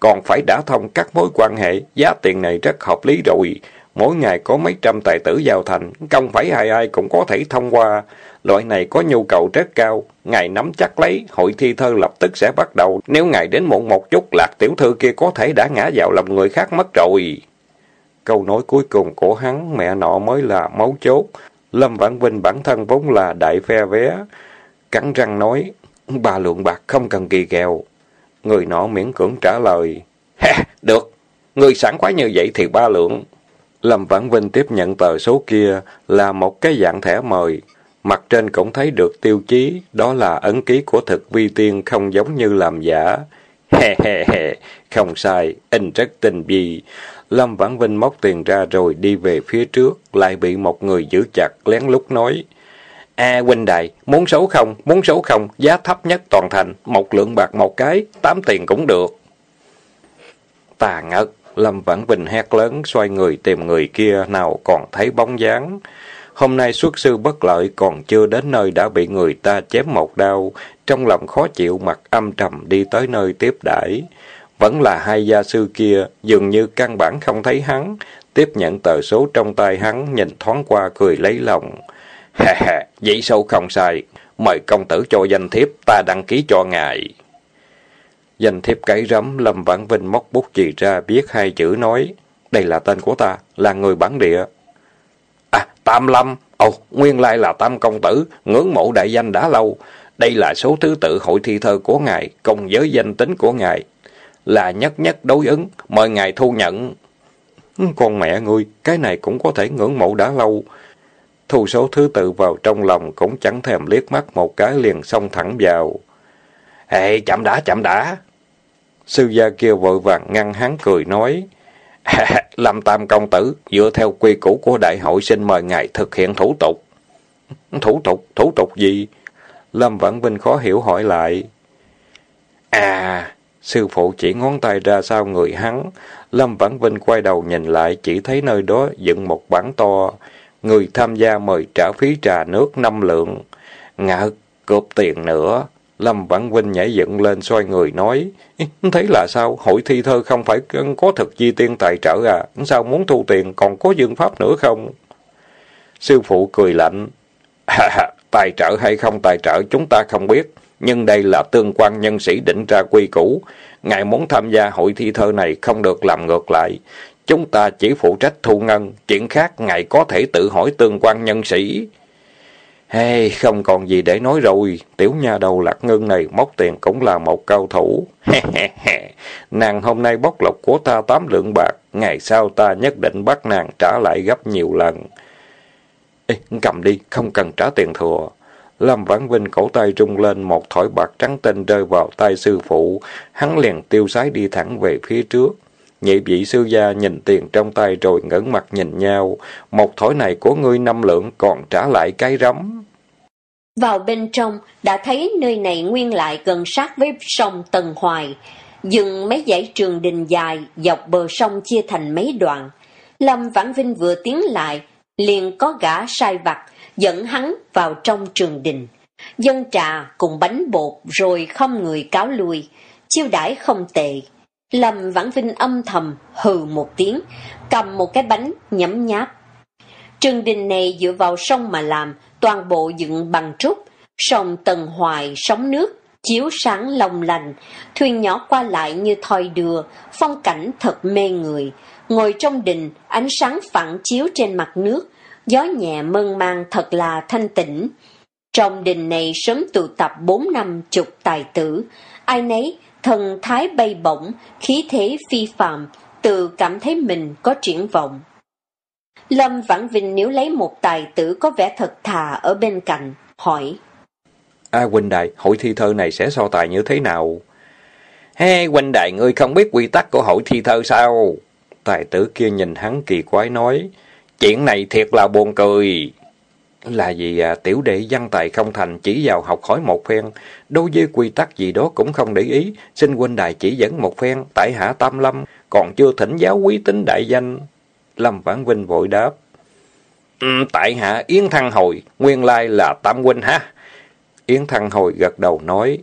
còn phải đã thông các mối quan hệ, giá tiền này rất hợp lý rồi. Mỗi ngày có mấy trăm tài tử vào thành, không phải ai ai cũng có thể thông qua. Loại này có nhu cầu rất cao, ngài nắm chắc lấy, hội thi thơ lập tức sẽ bắt đầu. Nếu ngài đến muộn một chút, lạc tiểu thư kia có thể đã ngã vào lòng người khác mất rồi. Câu nói cuối cùng của hắn, mẹ nọ mới là máu chốt. Lâm Vãn Vinh bản thân vốn là đại phe vé. Cắn răng nói, ba lượng bạc không cần kỳ kèo. Người nọ miễn cưỡng trả lời, Ha, được, người sẵn quá như vậy thì ba lượng. Lâm Vãn Vinh tiếp nhận tờ số kia là một cái dạng thẻ mời. Mặt trên cũng thấy được tiêu chí, đó là ấn ký của thực vi tiên không giống như làm giả. He he he, không sai, in rất tình vi. Lâm Vãn Vinh móc tiền ra rồi đi về phía trước, lại bị một người giữ chặt, lén lút nói. A huynh đại, muốn số không, muốn số không, giá thấp nhất toàn thành, một lượng bạc một cái, tám tiền cũng được. Tà ngất, Lâm Vãn Vinh hét lớn, xoay người tìm người kia, nào còn thấy bóng dáng. Hôm nay xuất sư bất lợi còn chưa đến nơi đã bị người ta chém một đau, trong lòng khó chịu mặt âm trầm đi tới nơi tiếp đãi Vẫn là hai gia sư kia, dường như căn bản không thấy hắn, tiếp nhận tờ số trong tay hắn, nhìn thoáng qua cười lấy lòng. Ha ha, vậy sâu không sai, mời công tử cho danh thiếp, ta đăng ký cho ngài. Danh thiếp cái rắm, Lâm Vãn Vinh móc bút chì ra, viết hai chữ nói, đây là tên của ta, là người bản địa. À, Tam Lâm, ồ, nguyên lai là Tam Công Tử, ngưỡng mộ đại danh đã lâu. Đây là số thứ tự hội thi thơ của ngài, cùng với danh tính của ngài. Là nhất nhất đối ứng, mời ngài thu nhận. Ừ, con mẹ ngươi, cái này cũng có thể ngưỡng mộ đã lâu. Thu số thứ tự vào trong lòng cũng chẳng thèm liếc mắt một cái liền xông thẳng vào. Ê, chậm đã, chậm đã. Sư gia kia vội vàng ngăn hắn cười nói. Lâm Tam Công Tử, dựa theo quy củ của đại hội xin mời ngài thực hiện thủ tục. Thủ tục? Thủ tục gì? Lâm Vãn Vinh khó hiểu hỏi lại. À, sư phụ chỉ ngón tay ra sau người hắn. Lâm Vãn Vinh quay đầu nhìn lại, chỉ thấy nơi đó dựng một bảng to. Người tham gia mời trả phí trà nước năm lượng. ngã cướp tiền nữa. Lâm Vãn Vinh nhảy dựng lên xoay người nói, thấy là sao, hội thi thơ không phải có thực chi tiên tài trợ à, sao muốn thu tiền còn có dương pháp nữa không? Sư phụ cười lạnh, tài trợ hay không tài trợ chúng ta không biết, nhưng đây là tương quan nhân sĩ định ra quy củ. Ngài muốn tham gia hội thi thơ này không được làm ngược lại. Chúng ta chỉ phụ trách thu ngân, chuyện khác ngài có thể tự hỏi tương quan nhân sĩ. Hey, không còn gì để nói rồi, tiểu nha đầu lạc ngân này móc tiền cũng là một cao thủ. nàng hôm nay bóc lộc của ta tám lượng bạc, ngày sau ta nhất định bắt nàng trả lại gấp nhiều lần. Ê, cầm đi, không cần trả tiền thừa. Lâm Vãn Vinh cổ tay rung lên một thỏi bạc trắng tinh rơi vào tay sư phụ, hắn liền tiêu sái đi thẳng về phía trước. Nhị vị sư gia nhìn tiền trong tay rồi ngẩng mặt nhìn nhau, một thỏi này của ngươi năm lượng còn trả lại cái rắm. Vào bên trong, đã thấy nơi này nguyên lại gần sát với sông Tần Hoài, dừng mấy dãy trường đình dài dọc bờ sông chia thành mấy đoạn. Lâm Vãn Vinh vừa tiến lại, liền có gã sai vặt dẫn hắn vào trong trường đình. Dân trà cùng bánh bột rồi không người cáo lui, chiêu đãi không tệ. Lâm Vãn Vinh âm thầm hừ một tiếng, cầm một cái bánh nhấm nháp. Trường đình này dựa vào sông mà làm, toàn bộ dựng bằng trúc, sông tầng hoài sóng nước, chiếu sáng long lành, thuyền nhỏ qua lại như thoi đưa, phong cảnh thật mê người. Ngồi trong đình, ánh sáng phản chiếu trên mặt nước, gió nhẹ mơn mang thật là thanh tĩnh. Trong đình này sớm tụ tập bốn năm chục tài tử, ai nấy thần thái bay bổng, khí thế phi phàm, tự cảm thấy mình có triển vọng. Lâm Vãn Vinh nếu lấy một tài tử có vẻ thật thà ở bên cạnh, hỏi. A huynh đại, hội thi thơ này sẽ so tài như thế nào? Hey, huynh đại, ngươi không biết quy tắc của hội thi thơ sao? Tài tử kia nhìn hắn kỳ quái nói. Chuyện này thiệt là buồn cười. Là vì à, tiểu đệ văn tài không thành chỉ vào học hỏi một phen, đối với quy tắc gì đó cũng không để ý, xin huynh đài chỉ dẫn một phen, tại hạ tam lâm, còn chưa thỉnh giáo quý tính đại danh. Lâm Vãn Vinh vội đáp. Ừ, tại hạ Yến Thăng Hồi, nguyên lai là Tam Huynh ha. Yến Thăng Hồi gật đầu nói,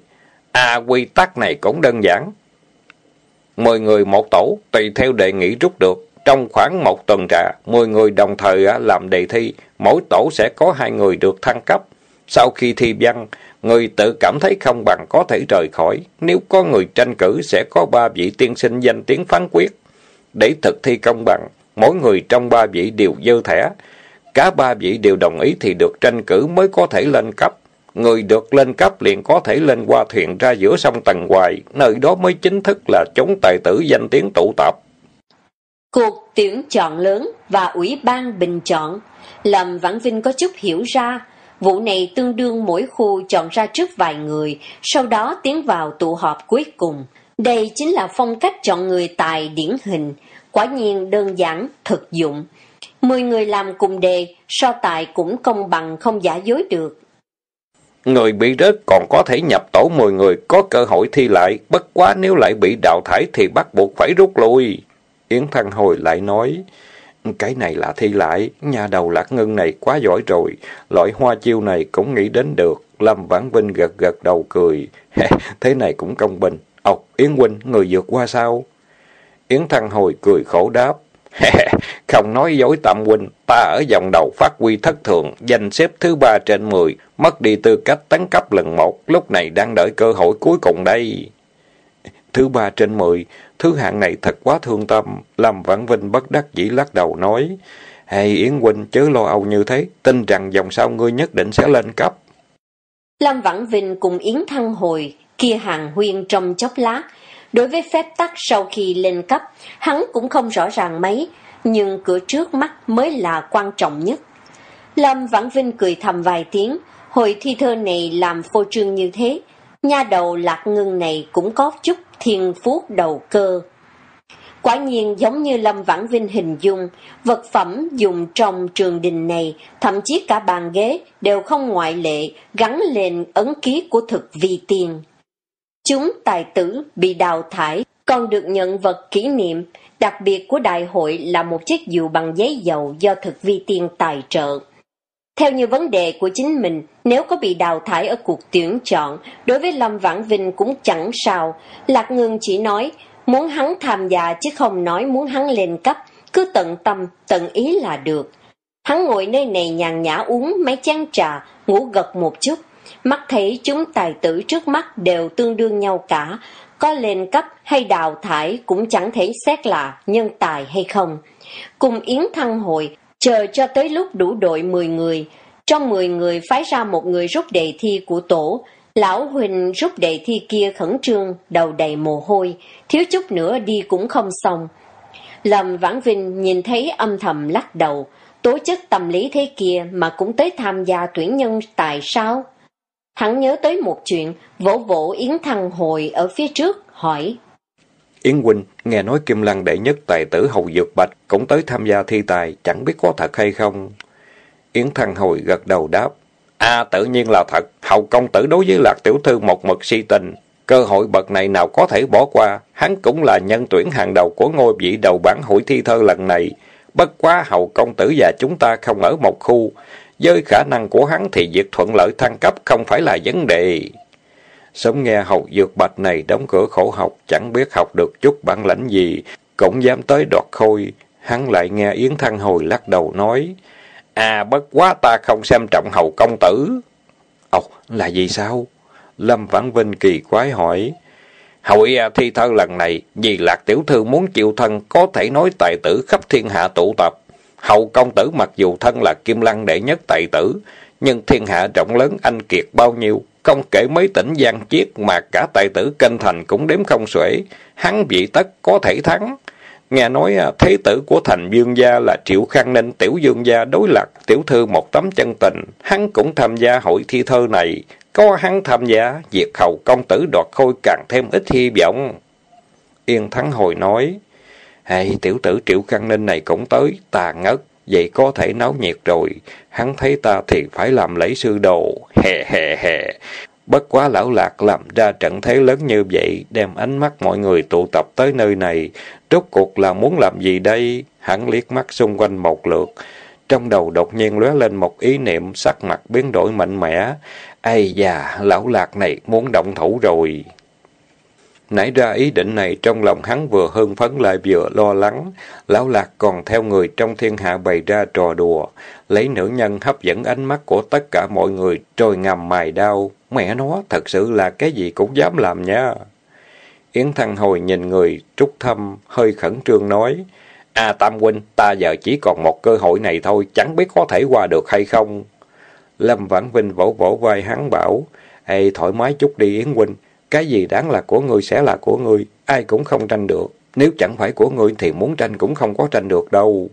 À quy tắc này cũng đơn giản. Mười người một tổ, tùy theo đề nghị rút được. Trong khoảng một tuần trà, mười người đồng thời làm đề thi, mỗi tổ sẽ có hai người được thăng cấp. Sau khi thi văn, người tự cảm thấy không bằng có thể rời khỏi. Nếu có người tranh cử sẽ có ba vị tiên sinh danh tiếng phán quyết. Để thực thi công bằng, mỗi người trong ba vị đều dơ thẻ. Cả ba vị đều đồng ý thì được tranh cử mới có thể lên cấp. Người được lên cấp liền có thể lên qua thuyền ra giữa sông Tần Hoài, nơi đó mới chính thức là chống tài tử danh tiếng tụ tập. Cuộc tuyển chọn lớn và ủy ban bình chọn, làm Vãn Vinh có chút hiểu ra, vụ này tương đương mỗi khu chọn ra trước vài người, sau đó tiến vào tụ họp cuối cùng. Đây chính là phong cách chọn người tài điển hình, quả nhiên đơn giản, thực dụng. Mười người làm cùng đề, so tài cũng công bằng không giả dối được. Người bị rớt còn có thể nhập tổ 10 người có cơ hội thi lại, bất quá nếu lại bị đào thải thì bắt buộc phải rút lui. Yến Thăng Hồi lại nói, cái này là thi lại, nhà đầu lạc ngân này quá giỏi rồi, loại hoa chiêu này cũng nghĩ đến được. Lâm Vãn Vinh gật gật đầu cười, thế này cũng công bình. Ốc Yến Huynh, người vượt qua sao? Yến Thăng Hồi cười khổ đáp, không nói dối tạm huynh, ta ở dòng đầu phát huy thất thường, danh xếp thứ ba trên mười, mất đi tư cách tấn cấp lần một, lúc này đang đợi cơ hội cuối cùng đây. Thứ ba trên mười, thứ hạng này thật quá thương tâm, làm Vãn Vinh bất đắc dĩ lắc đầu nói, Hay Yến Huynh chớ lo âu như thế, tin rằng dòng sau ngươi nhất định sẽ lên cấp. Lâm Vãn Vinh cùng Yến Thăng Hồi, kia hàng huyên trong chốc lát, Đối với phép tắc sau khi lên cấp, hắn cũng không rõ ràng mấy, nhưng cửa trước mắt mới là quan trọng nhất. Lâm Vãn Vinh cười thầm vài tiếng, hội thi thơ này làm phô trương như thế, nha đầu lạc ngưng này cũng có chút thiên phú đầu cơ. Quả nhiên giống như Lâm Vãn Vinh hình dung, vật phẩm dùng trong trường đình này, thậm chí cả bàn ghế đều không ngoại lệ, gắn lên ấn ký của thực vi tiên. Chúng tài tử bị đào thải, còn được nhận vật kỷ niệm, đặc biệt của đại hội là một chiếc dù bằng giấy dầu do thực vi tiên tài trợ. Theo như vấn đề của chính mình, nếu có bị đào thải ở cuộc tuyển chọn, đối với Lâm Vãn Vinh cũng chẳng sao. Lạc Ngưng chỉ nói, muốn hắn tham gia chứ không nói muốn hắn lên cấp, cứ tận tâm, tận ý là được. Hắn ngồi nơi này nhàn nhã uống mấy chén trà, ngủ gật một chút, mắt thấy chúng tài tử trước mắt đều tương đương nhau cả, có lên cấp hay đào thải cũng chẳng thể xét là nhân tài hay không. Cùng Yến Thăng Hội, chờ cho tới lúc đủ đội 10 người, trong 10 người phái ra một người rút đề thi của tổ, Lão Huỳnh rút đề thi kia khẩn trương, đầu đầy mồ hôi, thiếu chút nữa đi cũng không xong. Lâm Vãn Vinh nhìn thấy âm thầm lắc đầu, tố chất tâm lý thế kia mà cũng tới tham gia tuyển nhân tại sao? Hắn nhớ tới một chuyện, vỗ vỗ Yến Thăng Hồi ở phía trước, hỏi. Yến Huynh, nghe nói Kim Lăng đệ nhất tài tử Hầu Dược Bạch cũng tới tham gia thi tài, chẳng biết có thật hay không? Yến Thăng Hồi gật đầu đáp. À tự nhiên là thật, Hầu Công Tử đối với Lạc Tiểu Thư một mực si tình. Cơ hội bậc này nào có thể bỏ qua, hắn cũng là nhân tuyển hàng đầu của ngôi vị đầu bản hội thi thơ lần này. Bất quá Hầu Công Tử và chúng ta không ở một khu, với khả năng của hắn thì việc thuận lợi thăng cấp không phải là vấn đề. Sống nghe Hầu Dược Bạch này đóng cửa khổ học, chẳng biết học được chút bản lãnh gì, cũng dám tới đoạt khôi. Hắn lại nghe Yến Thăng Hồi lắc đầu nói, À bất quá ta không xem trọng hầu công tử. Ồ, là gì sao? Lâm Vãn Vinh kỳ quái hỏi. Hội à, thi thơ lần này, vì Lạc Tiểu Thư muốn chịu thân, có thể nói tài tử khắp thiên hạ tụ tập. Hậu công tử mặc dù thân là kim lăng đệ nhất tài tử, nhưng thiên hạ rộng lớn anh kiệt bao nhiêu, không kể mấy tỉnh giang chiết mà cả tài tử kinh thành cũng đếm không xuể, hắn vị tất có thể thắng. Nghe nói à, thế tử của thành dương gia là Triệu Khang Ninh tiểu dương gia đối lạc tiểu thư một tấm chân tình. Hắn cũng tham gia hội thi thơ này. Có hắn tham gia, việc hầu công tử đoạt khôi càng thêm ít hy vọng. Yên Thắng hồi nói, Hay tiểu tử Triệu Khang Ninh này cũng tới, tà ngất, vậy có thể náo nhiệt rồi. Hắn thấy ta thì phải làm lễ sư đồ, hè hè hè. Bất quá lão lạc làm ra trận thế lớn như vậy, đem ánh mắt mọi người tụ tập tới nơi này. Rốt cuộc là muốn làm gì đây? Hắn liếc mắt xung quanh một lượt. Trong đầu đột nhiên lóe lên một ý niệm, sắc mặt biến đổi mạnh mẽ. Ây da, lão lạc này muốn động thủ rồi. Nãy ra ý định này trong lòng hắn vừa hưng phấn lại vừa lo lắng. Lão lạc còn theo người trong thiên hạ bày ra trò đùa, lấy nữ nhân hấp dẫn ánh mắt của tất cả mọi người trôi ngầm mài đau. Mẹ nó, thật sự là cái gì cũng dám làm nha. Yến Thăng Hồi nhìn người trúc thâm, hơi khẩn trương nói. À Tam Huynh, ta giờ chỉ còn một cơ hội này thôi, chẳng biết có thể qua được hay không. Lâm Vãn Vinh vỗ vỗ vai hắn bảo. Ê, thoải mái chút đi Yến Huynh, cái gì đáng là của ngươi sẽ là của ngươi, ai cũng không tranh được. Nếu chẳng phải của ngươi thì muốn tranh cũng không có tranh được đâu.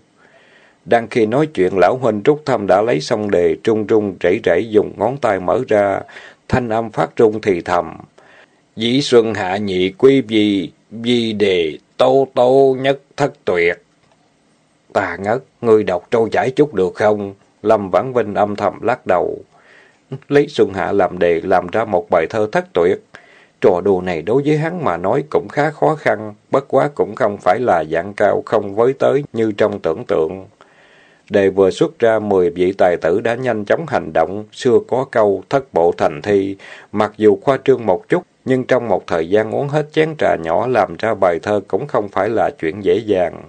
Đang khi nói chuyện, lão huynh trúc thâm đã lấy xong đề, trung trung rẩy rẩy dùng ngón tay mở ra, thanh âm phát trung thì thầm. Dĩ xuân hạ nhị quy vi, vi đề, tô tô nhất thất tuyệt. Tà ngất, người đọc trôi chảy chút được không? Lâm Vãn Vinh âm thầm lắc đầu. Lý Xuân Hạ làm đề làm ra một bài thơ thất tuyệt. Trò đùa này đối với hắn mà nói cũng khá khó khăn, bất quá cũng không phải là dạng cao không với tới như trong tưởng tượng. Đề vừa xuất ra, mười vị tài tử đã nhanh chóng hành động, xưa có câu thất bộ thành thi, mặc dù khoa trương một chút, nhưng trong một thời gian uống hết chén trà nhỏ làm ra bài thơ cũng không phải là chuyện dễ dàng.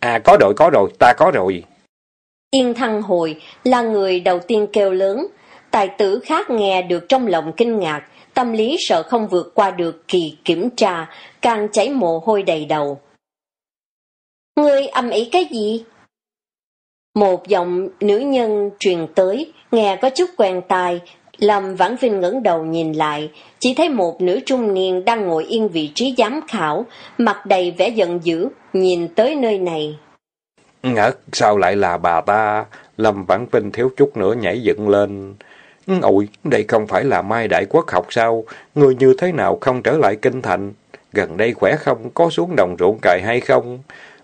À có rồi, có rồi, ta có rồi. Yên Thăng Hồi là người đầu tiên kêu lớn, tài tử khác nghe được trong lòng kinh ngạc, tâm lý sợ không vượt qua được kỳ kiểm tra, càng chảy mồ hôi đầy đầu. Ngươi âm ý cái gì? Một giọng nữ nhân truyền tới, nghe có chút quen tai, Lâm Vãn Vinh ngẩng đầu nhìn lại, chỉ thấy một nữ trung niên đang ngồi yên vị trí giám khảo, mặt đầy vẻ giận dữ, nhìn tới nơi này. Ngất, sao lại là bà ta? Lâm Vãn Vinh thiếu chút nữa nhảy dựng lên. Ôi, đây không phải là Mai Đại Quốc học sao? Người như thế nào không trở lại kinh thành? Gần đây khỏe không? Có xuống đồng ruộng cài hay không?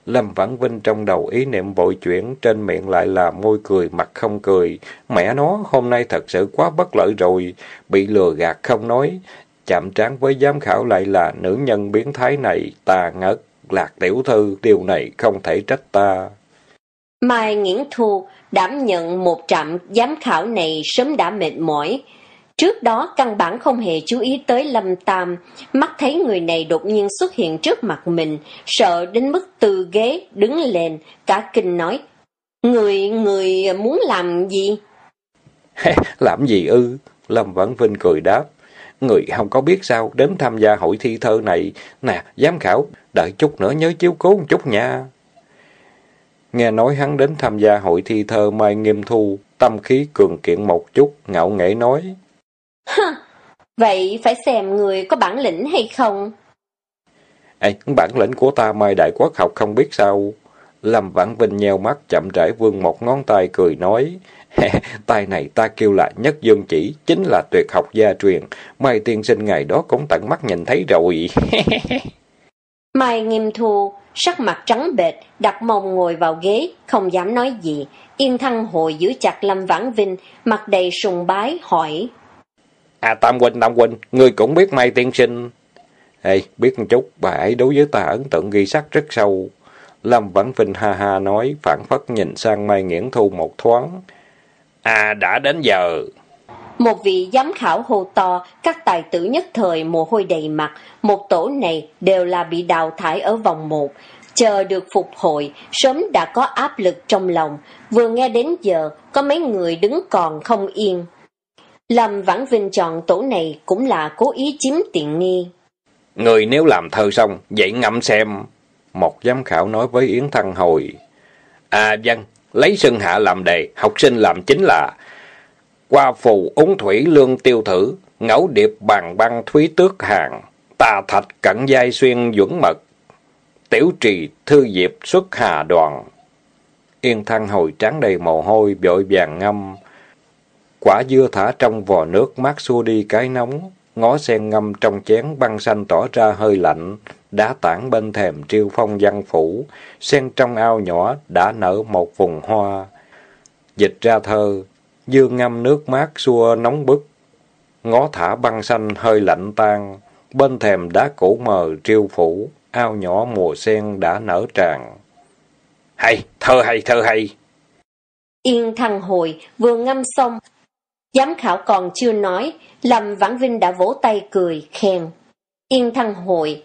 Lâm Vãn Vinh trong đầu ý niệm vội chuyển, trên miệng lại là môi cười mặt không cười. Mẹ nó, hôm nay thật sự quá bất lợi rồi, bị lừa gạt không nói. Chạm trán với giám khảo lại là nữ nhân biến thái này, ta ngất, lạc tiểu thư, điều này không thể trách ta. Mai Nghiễn Thu đảm nhận một trạm giám khảo này sớm đã mệt mỏi. Trước đó căn bản không hề chú ý tới Lâm Tam, mắt thấy người này đột nhiên xuất hiện trước mặt mình, sợ đến mức từ ghế đứng lên, cả kinh nói, Người, người muốn làm gì? làm gì ư? Lâm Vãn Vinh cười đáp. Người không có biết sao, đến tham gia hội thi thơ này. Nè, giám khảo, đợi chút nữa nhớ chiếu cố một chút nha. Nghe nói hắn đến tham gia hội thi thơ Mai Nghiêm Thu, tâm khí cường kiện một chút, ngạo nghễ nói. Vậy phải xem người có bản lĩnh hay không? Ê, bản lĩnh của ta Mai Đại Quốc học không biết sao. Lâm Vãn Vinh nheo mắt chậm rãi vươn một ngón tay cười nói. tay này ta kêu là nhất dương chỉ, chính là tuyệt học gia truyền. Mai tiên sinh ngày đó cũng tận mắt nhìn thấy rồi. Mai nghiêm thu, sắc mặt trắng bệch, đặt mông ngồi vào ghế, không dám nói gì. Yên thăng hội giữ chặt Lâm Vãn Vinh, mặt đầy sùng bái, hỏi. À Tam Huynh, Tam Huynh, ngươi cũng biết Mai tiên sinh. Ê, biết một chút, bà ấy đối với ta ấn tượng ghi sắc rất sâu. Lâm Vãn Vinh ha ha nói, phản phất nhìn sang Mai Nghiễn Thu một thoáng. À, đã đến giờ. Một vị giám khảo hồ to, các tài tử nhất thời mồ hôi đầy mặt, một tổ này đều là bị đào thải ở vòng một. Chờ được phục hồi, sớm đã có áp lực trong lòng, vừa nghe đến giờ, có mấy người đứng còn không yên. Lâm Vãn Vinh chọn tổ này cũng là cố ý chiếm tiện nghi. Người nếu làm thơ xong, vậy ngậm xem. Một giám khảo nói với Yến Thăng Hồi. À dân, lấy sân hạ làm đề, học sinh làm chính là qua phù úng thủy lương tiêu thử, ngẫu điệp bàn băng thúy tước hàng, tà thạch cận giai xuyên dưỡng mật, tiểu trì thư diệp xuất hà đoàn. Yên Thăng Hồi trắng đầy mồ hôi, vội vàng ngâm. Quả dưa thả trong vò nước mát xua đi cái nóng, ngó sen ngâm trong chén băng xanh tỏ ra hơi lạnh, đá tảng bên thềm triêu phong văn phủ, sen trong ao nhỏ đã nở một vùng hoa. Dịch ra thơ, dương ngâm nước mát xua nóng bức, ngó thả băng xanh hơi lạnh tan, bên thềm đá cũ mờ triêu phủ, ao nhỏ mùa sen đã nở tràn. Hay, thơ hay, thơ hay! Yên thăng hồi, vừa ngâm xong, giám khảo còn chưa nói, Lâm Vãn Vinh đã vỗ tay cười, khen. Yên thăng hội,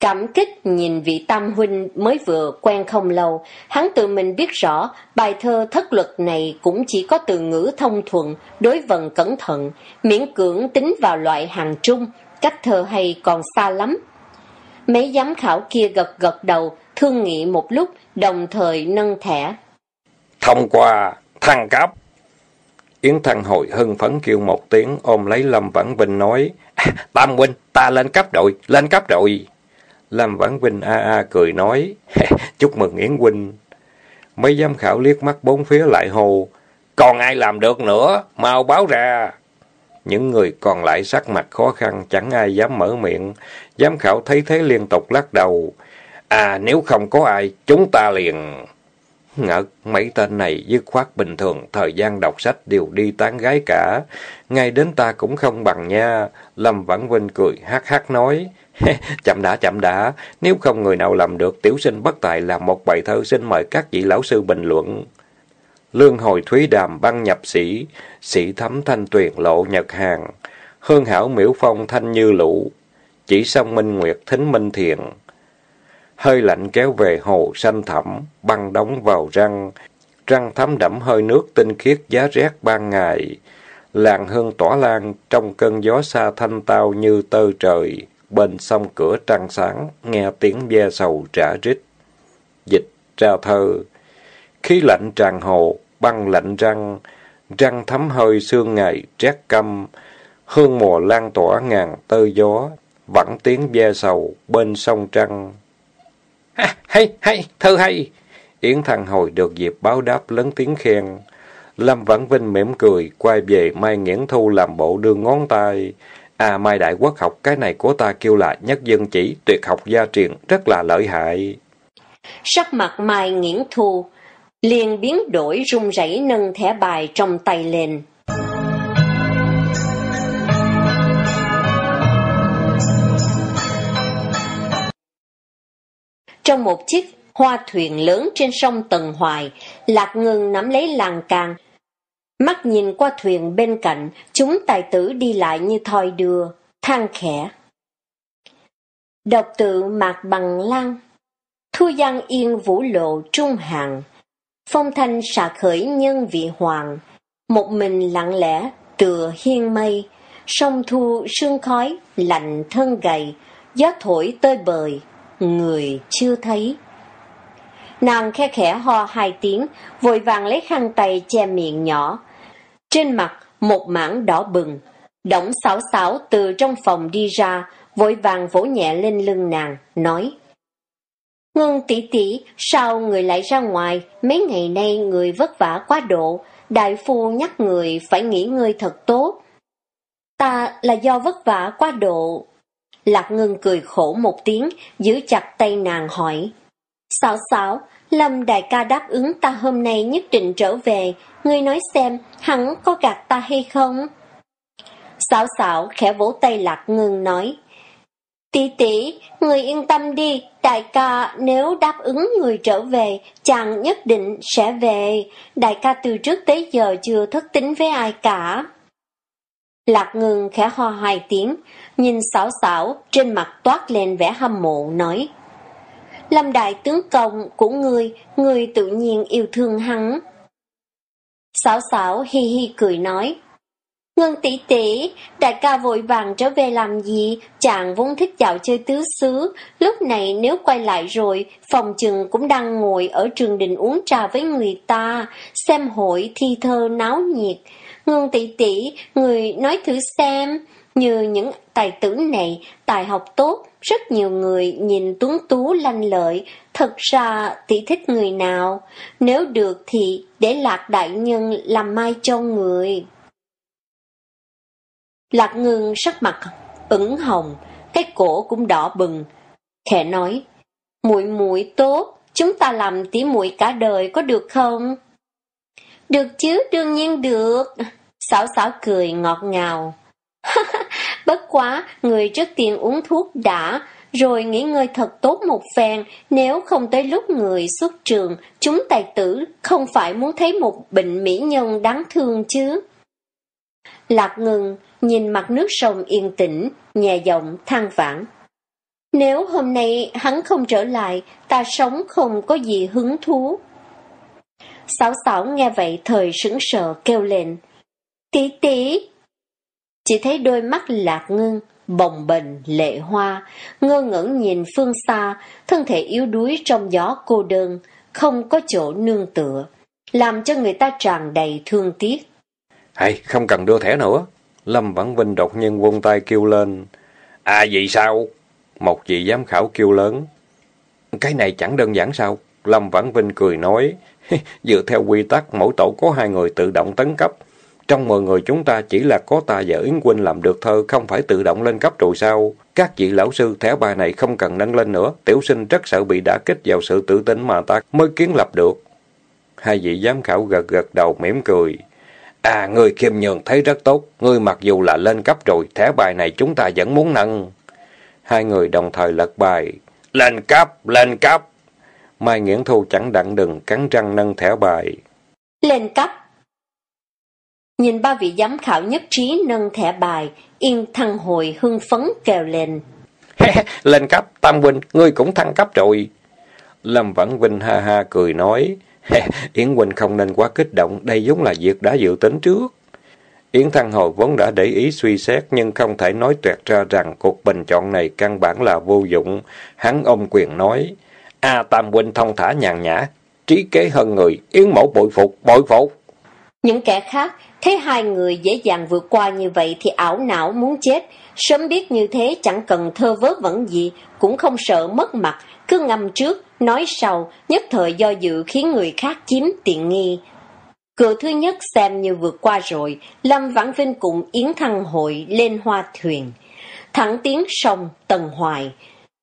Cảm kích nhìn vị tam huynh mới vừa quen không lâu, hắn tự mình biết rõ bài thơ thất luật này cũng chỉ có từ ngữ thông thuận, đối vần cẩn thận, miễn cưỡng tính vào loại hàng trung, cách thơ hay còn xa lắm. Mấy giám khảo kia gật gật đầu, thương nghị một lúc, đồng thời nâng thẻ. Thông qua, thăng cấp. Yến Thăng hội hưng phấn kêu một tiếng ôm lấy Lâm Vãn Vinh nói, à, Tam huynh, ta lên cấp rồi, lên cấp rồi. Lâm Vãn Vinh a a cười nói, chúc mừng Yến Huynh. Mấy giám khảo liếc mắt bốn phía lại hồ, còn ai làm được nữa, mau báo ra. Những người còn lại sắc mặt khó khăn, chẳng ai dám mở miệng. Giám khảo thấy thế liên tục lắc đầu. À, nếu không có ai, chúng ta liền... Ngợt, mấy tên này dứt khoát bình thường, thời gian đọc sách đều đi tán gái cả. Ngay đến ta cũng không bằng nha. Lâm Vãn Vinh cười hát hát nói. chậm đã, chậm đã. Nếu không người nào làm được, tiểu sinh bất tài làm một bài thơ xin mời các vị lão sư bình luận. Lương hồi thúy đàm băng nhập sĩ, sĩ thấm thanh tuyền lộ nhật hàng. Hương hảo miễu phong thanh như lũ, chỉ sông minh nguyệt thính minh thiện. Hơi lạnh kéo về hồ xanh thẳm, băng đóng vào răng, răng thấm đẫm hơi nước tinh khiết giá rét ban ngày. Làng hương tỏa lan trong cơn gió xa thanh tao như tơ trời bên sông cửa trăng sáng, nghe tiếng ve sầu trả rít. Dịch ra thơ, khí lạnh tràn hồ, băng lạnh răng, răng thấm hơi sương ngày, rét căm, hương mùa lan tỏa ngàn tơ gió, vẫn tiếng ve sầu bên sông trăng. Ha, hay, hay, thơ hay! Yến Thăng Hồi được dịp báo đáp lớn tiếng khen. Lâm Vãn Vinh mỉm cười, quay về Mai Nghiễn Thu làm bộ đưa ngón tay. À Mai Đại Quốc học cái này của ta kêu là nhất dân chỉ, tuyệt học gia truyền, rất là lợi hại. Sắc mặt Mai nghiễn thu, liền biến đổi run rẩy nâng thẻ bài trong tay lên. Trong một chiếc hoa thuyền lớn trên sông Tần Hoài, Lạc Ngân nắm lấy làng càng, Mắt nhìn qua thuyền bên cạnh, chúng tài tử đi lại như thoi đưa, than khẽ. Độc tự mạc bằng lăng, thu giang yên vũ lộ trung hàng, phong thanh xạ khởi nhân vị hoàng, một mình lặng lẽ, tựa hiên mây, sông thu sương khói, lạnh thân gầy, gió thổi tơi bời, người chưa thấy. Nàng khe khẽ ho hai tiếng, vội vàng lấy khăn tay che miệng nhỏ. Trên mặt, một mảng đỏ bừng. Đổng sáu sáu từ trong phòng đi ra, vội vàng vỗ nhẹ lên lưng nàng, nói. Ngân tỷ tỷ, sao người lại ra ngoài, mấy ngày nay người vất vả quá độ, đại phu nhắc người phải nghỉ ngơi thật tốt. Ta là do vất vả quá độ. Lạc Ngân cười khổ một tiếng, giữ chặt tay nàng hỏi. sáu sáu Lâm đại ca đáp ứng ta hôm nay nhất định trở về, ngươi nói xem, hắn có gạt ta hay không? Xảo xảo khẽ vỗ tay Lạc ngừng nói. Tỷ tỷ, người yên tâm đi, đại ca nếu đáp ứng người trở về, chàng nhất định sẽ về. Đại ca từ trước tới giờ chưa thất tính với ai cả. Lạc ngừng khẽ ho hai tiếng, nhìn xảo xảo, trên mặt toát lên vẻ hâm mộ, nói. Lâm đại tướng công của người, người tự nhiên yêu thương hắn. Xảo xảo hi hi cười nói. Ngân tỷ tỷ, đại ca vội vàng trở về làm gì, chàng vốn thích dạo chơi tứ xứ, lúc này nếu quay lại rồi, phòng chừng cũng đang ngồi ở trường đình uống trà với người ta, xem hội thi thơ náo nhiệt. Ngân tỷ tỷ, người nói thử xem, như những tài tử này, tài học tốt, rất nhiều người nhìn tuấn tú lanh lợi, thật ra tỷ thích người nào, nếu được thì để lạc đại nhân làm mai cho người. Lạc ngưng sắc mặt ửng hồng, cái cổ cũng đỏ bừng. Khẽ nói, muội muội tốt, chúng ta làm tỉ muội cả đời có được không? Được chứ, đương nhiên được. Xảo xảo cười ngọt ngào. Bất quá, người trước tiên uống thuốc đã, rồi nghỉ ngơi thật tốt một phen, nếu không tới lúc người xuất trường, chúng tài tử không phải muốn thấy một bệnh mỹ nhân đáng thương chứ. Lạc ngừng, nhìn mặt nước sông yên tĩnh, nhẹ giọng than vãn. Nếu hôm nay hắn không trở lại, ta sống không có gì hứng thú. Sảo sảo nghe vậy thời sững sờ kêu lên. Tí tí! Chỉ thấy đôi mắt lạc ngưng, bồng bềnh, lệ hoa, ngơ ngẩn nhìn phương xa, thân thể yếu đuối trong gió cô đơn, không có chỗ nương tựa, làm cho người ta tràn đầy thương tiếc. Hay, không cần đưa thẻ nữa. Lâm Vãn Vinh đột nhiên vung tay kêu lên. À gì sao? Một vị giám khảo kêu lớn. Cái này chẳng đơn giản sao? Lâm Vãn Vinh cười nói. Dựa theo quy tắc, mỗi tổ có hai người tự động tấn cấp. Trong 10 người chúng ta chỉ là có ta và Yến Quynh làm được thơ, không phải tự động lên cấp rồi sao? Các vị lão sư thẻ bài này không cần nâng lên nữa. Tiểu sinh rất sợ bị đả kích vào sự tự tin mà ta mới kiến lập được. Hai vị giám khảo gật gật đầu mỉm cười. À, người khiêm nhường thấy rất tốt. người mặc dù là lên cấp rồi, thẻ bài này chúng ta vẫn muốn nâng. Hai người đồng thời lật bài. Lên cấp, lên cấp. Mai nguyễn Thu chẳng đặng đừng cắn răng nâng thẻ bài. Lên cấp. Nhìn ba vị giám khảo nhất trí nâng thẻ bài, yên thăng hồi hưng phấn kêu lên. lên cấp, Tam Huynh, ngươi cũng thăng cấp rồi. Lâm Vãn Vinh ha ha cười nói. Yến Huynh không nên quá kích động, đây giống là việc đã dự tính trước. Yến Thăng Hồi vốn đã để ý suy xét nhưng không thể nói tuyệt ra rằng cuộc bình chọn này căn bản là vô dụng. Hắn ôm quyền nói, A Tam Huynh thông thả nhàn nhã, trí kế hơn người, Yến Mẫu bội phục, bội phục. Những kẻ khác thấy hai người dễ dàng vượt qua như vậy thì ảo não muốn chết. Sớm biết như thế chẳng cần thơ vớ vẩn gì, cũng không sợ mất mặt, cứ ngâm trước, nói sau, nhất thời do dự khiến người khác chiếm tiện nghi. Cửa thứ nhất xem như vượt qua rồi, Lâm Vãn Vinh cùng Yến Thăng Hội lên hoa thuyền. Thẳng tiến sông Tần Hoài.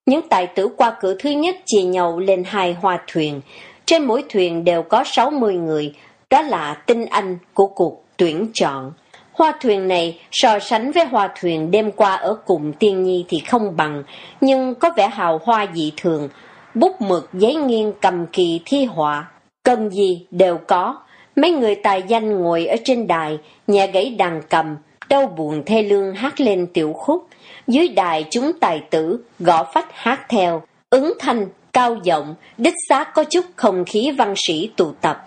Những tài tử qua cửa thứ nhất chia nhau lên hai hoa thuyền. Trên mỗi thuyền đều có 60 người, đó là tinh anh của cuộc tuyển chọn. Hoa thuyền này so sánh với hoa thuyền đêm qua ở cùng tiên nhi thì không bằng, nhưng có vẻ hào hoa dị thường, bút mực giấy nghiêng cầm kỳ thi họa, cần gì đều có. Mấy người tài danh ngồi ở trên đài, nhà gãy đàn cầm, đau buồn thê lương hát lên tiểu khúc. Dưới đài chúng tài tử, gõ phách hát theo, ứng thanh, cao giọng, đích xác có chút không khí văn sĩ tụ tập.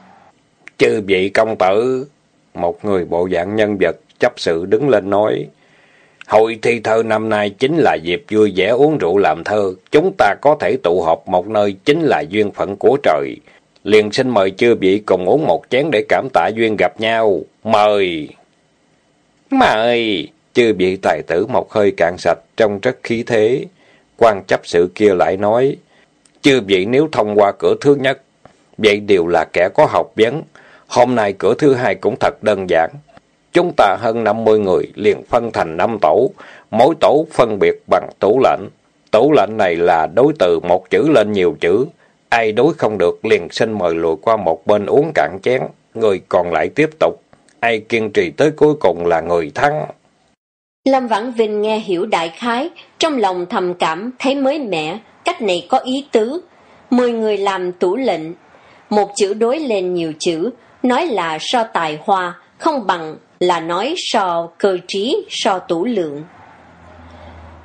Chư vị công tử, một người bộ dạng nhân vật, chấp sự đứng lên nói. Hội thi thơ năm nay chính là dịp vui vẻ uống rượu làm thơ. Chúng ta có thể tụ họp một nơi chính là duyên phận của trời. Liền xin mời chư vị cùng uống một chén để cảm tạ duyên gặp nhau. Mời! Mời! Chư vị tài tử một hơi cạn sạch trong rất khí thế. quan chấp sự kia lại nói. Chư vị nếu thông qua cửa thứ nhất, vậy đều là kẻ có học vấn. Hôm nay cửa thứ hai cũng thật đơn giản. Chúng ta hơn 50 người liền phân thành năm tổ, mỗi tổ phân biệt bằng tủ lệnh. Tủ lệnh này là đối từ một chữ lên nhiều chữ. Ai đối không được liền xin mời lùi qua một bên uống cạn chén, người còn lại tiếp tục. Ai kiên trì tới cuối cùng là người thắng. Lâm Vãn Vinh nghe hiểu đại khái, trong lòng thầm cảm thấy mới mẻ, cách này có ý tứ. Mười người làm tủ lệnh, một chữ đối lên nhiều chữ, nói là so tài hoa, không bằng là nói so cơ trí, so tủ lượng.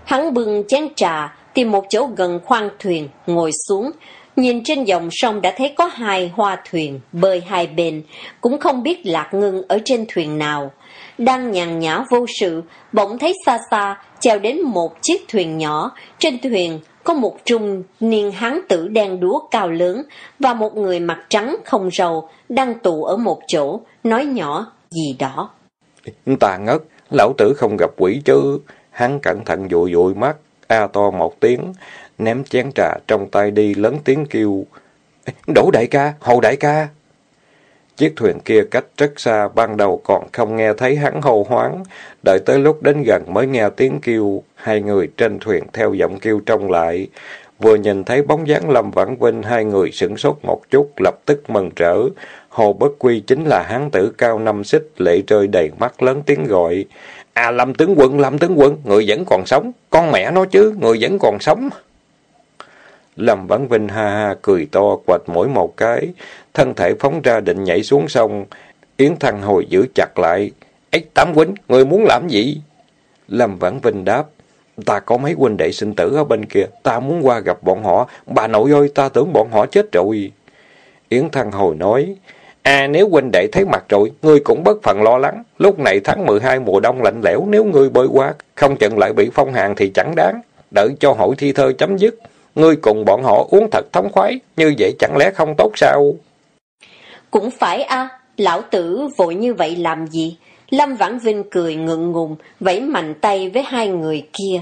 Hắn bưng chén trà, tìm một chỗ gần khoang thuyền, ngồi xuống, nhìn trên dòng sông đã thấy có hai hoa thuyền bơi hai bên, cũng không biết lạc ngưng ở trên thuyền nào. Đang nhàn nhã vô sự, bỗng thấy xa xa, chèo đến một chiếc thuyền nhỏ, trên thuyền có một trung niên hán tử đen đúa cao lớn và một người mặt trắng không râu đang tụ ở một chỗ, nói nhỏ gì đó. Ta ngất, lão tử không gặp quỷ chứ. Hắn cẩn thận dụi dụi mắt, a to một tiếng, ném chén trà trong tay đi lớn tiếng kêu. Đỗ đại ca, hầu đại ca. Chiếc thuyền kia cách rất xa, ban đầu còn không nghe thấy hắn hô hoáng, đợi tới lúc đến gần mới nghe tiếng kêu, hai người trên thuyền theo giọng kêu trông lại. Vừa nhìn thấy bóng dáng Lâm Vãn Vinh, hai người sửng sốt một chút, lập tức mừng rỡ. Hồ Bất Quy chính là hán tử cao năm xích, lệ rơi đầy mắt lớn tiếng gọi. À Lâm tướng quân, Lâm tướng quân, người vẫn còn sống, con mẹ nó chứ, người vẫn còn sống. Lâm Vãn Vinh ha ha cười to, quạch mỗi một cái, thân thể phóng ra định nhảy xuống sông. Yến Thăng hồi giữ chặt lại. Ếch Tám Quýnh, người muốn làm gì? Lâm Vãn Vinh đáp. Ta có mấy huynh đệ sinh tử ở bên kia, ta muốn qua gặp bọn họ. Bà nội ơi, ta tưởng bọn họ chết rồi. Yến Thăng hồi nói. À nếu huynh đệ thấy mặt rồi, ngươi cũng bất phần lo lắng. Lúc này tháng 12 mùa đông lạnh lẽo, nếu ngươi bơi qua, không chừng lại bị phong hàn thì chẳng đáng. Đợi cho hội thi thơ chấm dứt, ngươi cùng bọn họ uống thật thống khoái, như vậy chẳng lẽ không tốt sao? Cũng phải a lão tử vội như vậy làm gì? Lâm Vãn Vinh cười ngượng ngùng, vẫy mạnh tay với hai người kia.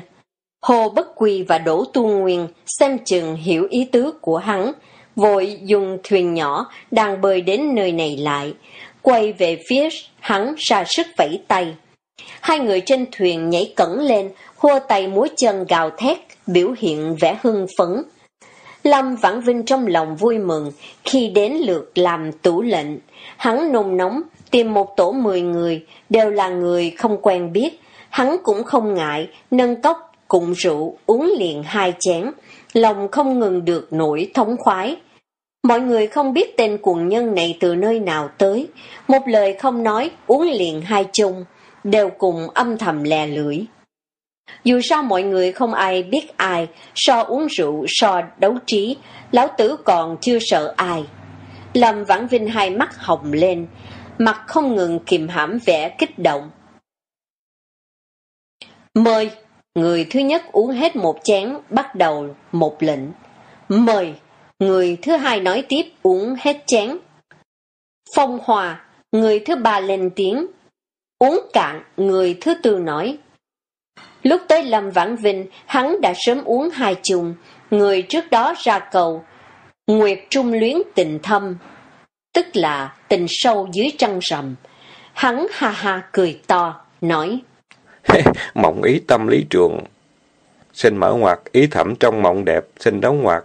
Hồ Bất Quy và Đỗ Tu Nguyên xem chừng hiểu ý tứ của hắn, vội dùng thuyền nhỏ đang bơi đến nơi này lại, quay về phía hắn ra sức vẫy tay. Hai người trên thuyền nhảy cẩn lên, hô tay múa chân gào thét, biểu hiện vẻ hưng phấn. Lâm Vãn Vinh trong lòng vui mừng khi đến lượt làm tủ lệnh. Hắn nôn nóng tìm một tổ mười người, đều là người không quen biết. Hắn cũng không ngại, nâng cốc cùng rượu uống liền hai chén, lòng không ngừng được nổi thống khoái. Mọi người không biết tên cuồng nhân này từ nơi nào tới, một lời không nói, uống liền hai chung, đều cùng âm thầm lè lưỡi. Dù sao mọi người không ai biết ai, so uống rượu, so đấu trí, lão tử còn chưa sợ ai. Lâm Vãn Vinh hai mắt hồng lên, mặt không ngừng kìm hãm vẻ kích động. Mời, người thứ nhất uống hết một chén, bắt đầu một lệnh. Mời, người thứ hai nói tiếp uống hết chén. Phong hòa, người thứ ba lên tiếng. Uống cạn, người thứ tư nói. Lúc tới Lâm Vãn Vinh, hắn đã sớm uống hai chung, người trước đó ra cầu, Nguyệt trung luyến tình thâm, tức là tình sâu dưới trăng rằm. Hắn ha ha cười to, nói Mộng ý tâm lý trường. Xin mở ngoặt, ý thẩm trong mộng đẹp, xin đóng ngoặt.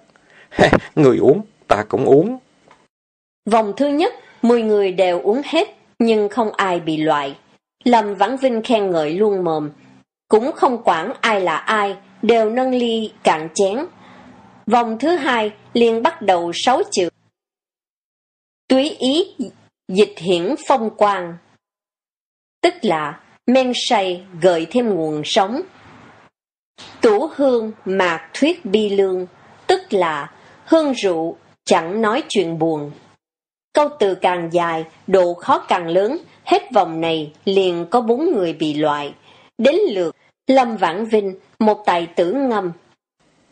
người uống, ta cũng uống. Vòng thứ nhất, mười người đều uống hết, nhưng không ai bị loại. Lâm Vãn Vinh khen ngợi luôn mồm, cũng không quản ai là ai, đều nâng ly cạn chén. Vòng thứ hai liền bắt đầu sáu chữ. Túy ý dịch hiển phong quang, tức là men say gợi thêm nguồn sống. Tủ hương mạc thuyết bi lương, tức là hương rượu chẳng nói chuyện buồn. Câu từ càng dài, độ khó càng lớn, hết vòng này liền có bốn người bị loại. Đến lượt, Lâm Vãn Vinh, một tài tử ngâm.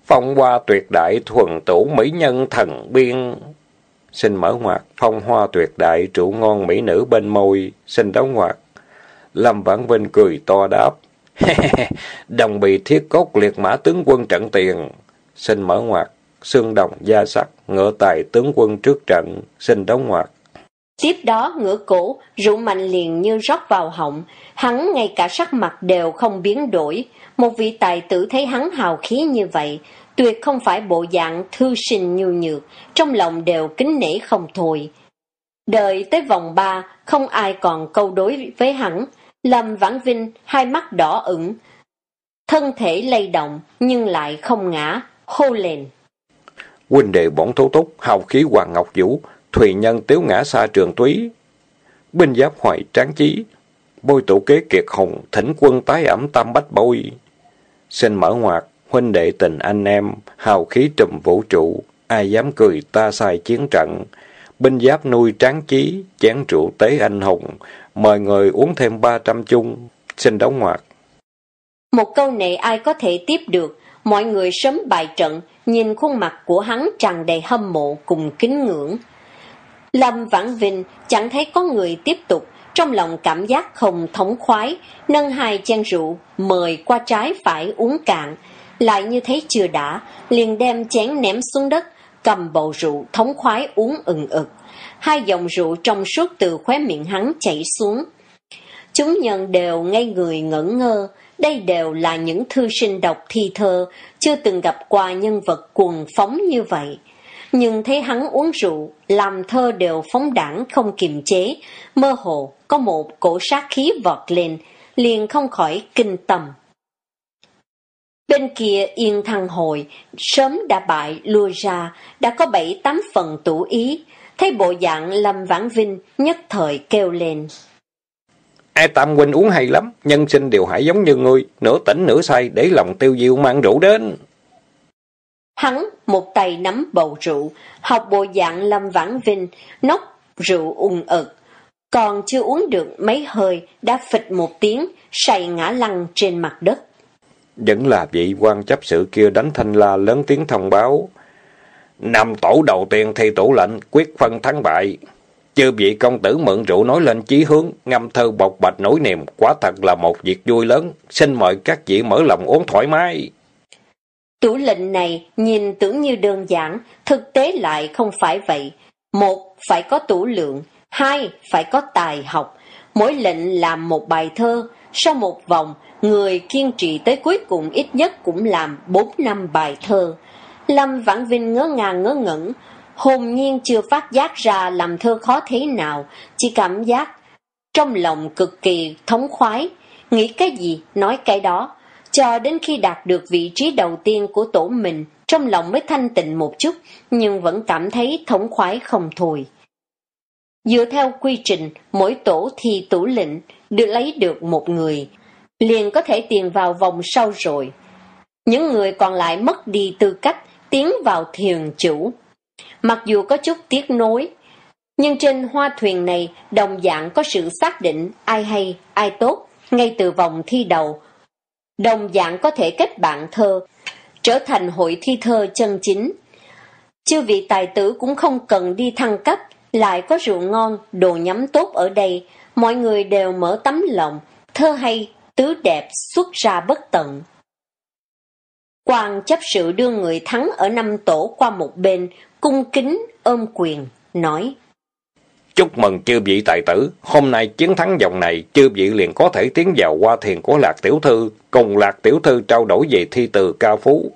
Phong hoa tuyệt đại thuần tủ mỹ nhân thần biên. Xin mở ngoặt, phong hoa tuyệt đại trụ ngon mỹ nữ bên môi, xin đóng ngoặt. Lâm Vãn Vinh cười to đáp. đồng bị thiết cốt liệt mã tướng quân trận tiền. Xin mở ngoặt, xương đồng da sắc, ngựa tài tướng quân trước trận, xin đóng ngoặt. Tiếp đó ngửa cổ, rượu mạnh liền như rót vào họng, hắn ngay cả sắc mặt đều không biến đổi. Một vị tài tử thấy hắn hào khí như vậy, tuyệt không phải bộ dạng thư sinh nhu nhược, trong lòng đều kính nể không thôi. Đợi tới vòng ba, không ai còn câu đối với hắn, Lâm Vãn Vinh hai mắt đỏ ửng, thân thể lay động nhưng lại không ngã, hô lên. Huynh đệ bổn thấu túc, hào khí hoàng ngọc vũ, thùy nhân tiếu ngã xa trường túy. Binh giáp hoài tráng chí, bôi tụ kế kiệt hùng, thỉnh quân tái ẩm tam bách bôi. Xin mở ngoặt, huynh đệ tình anh em, hào khí trùm vũ trụ, ai dám cười ta sai chiến trận. Binh giáp nuôi tráng chí, chén rượu tế anh hùng, mời người uống thêm ba trăm chung, xin đóng ngoặt. Một câu này ai có thể tiếp được, mọi người sớm bài trận, nhìn khuôn mặt của hắn tràn đầy hâm mộ cùng kính ngưỡng. Lâm Vãn Vinh chẳng thấy có người tiếp tục, trong lòng cảm giác không thống khoái, nâng hai chén rượu, mời qua trái phải uống cạn, lại như thấy chưa đã, liền đem chén ném xuống đất, cầm bầu rượu thống khoái uống ừng ực. Hai dòng rượu trong suốt từ khóe miệng hắn chảy xuống. Chúng nhân đều ngây người ngẩn ngơ, đây đều là những thư sinh đọc thi thơ, chưa từng gặp qua nhân vật cuồng phóng như vậy. Nhưng thấy hắn uống rượu, làm thơ đều phóng đảng không kiềm chế, mơ hồ có một cổ sát khí vọt lên, liền không khỏi kinh tầm. Bên kia yên thăng hồi, sớm đã bại lùa ra, đã có bảy tám phần tủ ý, thấy bộ dạng Lâm Vãn Vinh nhất thời kêu lên. Ai tam huynh uống hay lắm, nhân sinh đều hãy giống như ngươi, nửa tỉnh nửa say để lòng tiêu diêu mang rượu đến. Hắn một tay nắm bầu rượu, học bộ dạng Lâm Vãn Vinh, nốc rượu ung ực. Còn chưa uống được mấy hơi, đã phịch một tiếng, say ngã lăn trên mặt đất. Vẫn là vị quan chấp sự kia đánh thanh la lớn tiếng thông báo. Năm tổ đầu tiên thi tủ lệnh, quyết phân thắng bại. Chư vị công tử mượn rượu nói lên chí hướng, ngâm thơ bộc bạch nỗi niềm, quả thật là một việc vui lớn. Xin mời các vị mở lòng uống thoải mái. Tủ lệnh này nhìn tưởng như đơn giản, thực tế lại không phải vậy. Một, phải có tủ lượng. Hai, phải có tài học. Mỗi lệnh làm một bài thơ. Sau một vòng, người kiên trì tới cuối cùng ít nhất cũng làm bốn năm bài thơ. Lâm Vãn Vinh ngớ ngàng ngớ ngẩn, hồn nhiên chưa phát giác ra làm thơ khó thế nào, chỉ cảm giác trong lòng cực kỳ thống khoái, nghĩ cái gì nói cái đó, cho đến khi đạt được vị trí đầu tiên của tổ mình, trong lòng mới thanh tịnh một chút, nhưng vẫn cảm thấy thống khoái không thôi. Dựa theo quy trình, mỗi tổ thi tủ lệnh được lấy được một người, liền có thể tiền vào vòng sau rồi. Những người còn lại mất đi tư cách tiến vào thiền chủ. Mặc dù có chút tiếc nối, nhưng trên hoa thuyền này đồng dạng có sự xác định ai hay, ai tốt, ngay từ vòng thi đầu. Đồng dạng có thể kết bạn thơ, trở thành hội thi thơ chân chính. Chư vị tài tử cũng không cần đi thăng cấp, lại có rượu ngon, đồ nhắm tốt ở đây, mọi người đều mở tấm lòng, thơ hay, tứ đẹp xuất ra bất tận. Quan chấp sự đưa người thắng ở năm tổ qua một bên, cung kính ôm quyền, nói. Chúc mừng chư vị tài tử, hôm nay chiến thắng vòng này, chư vị liền có thể tiến vào qua thiền của Lạc Tiểu Thư, cùng Lạc Tiểu Thư trao đổi về thi từ cao phú.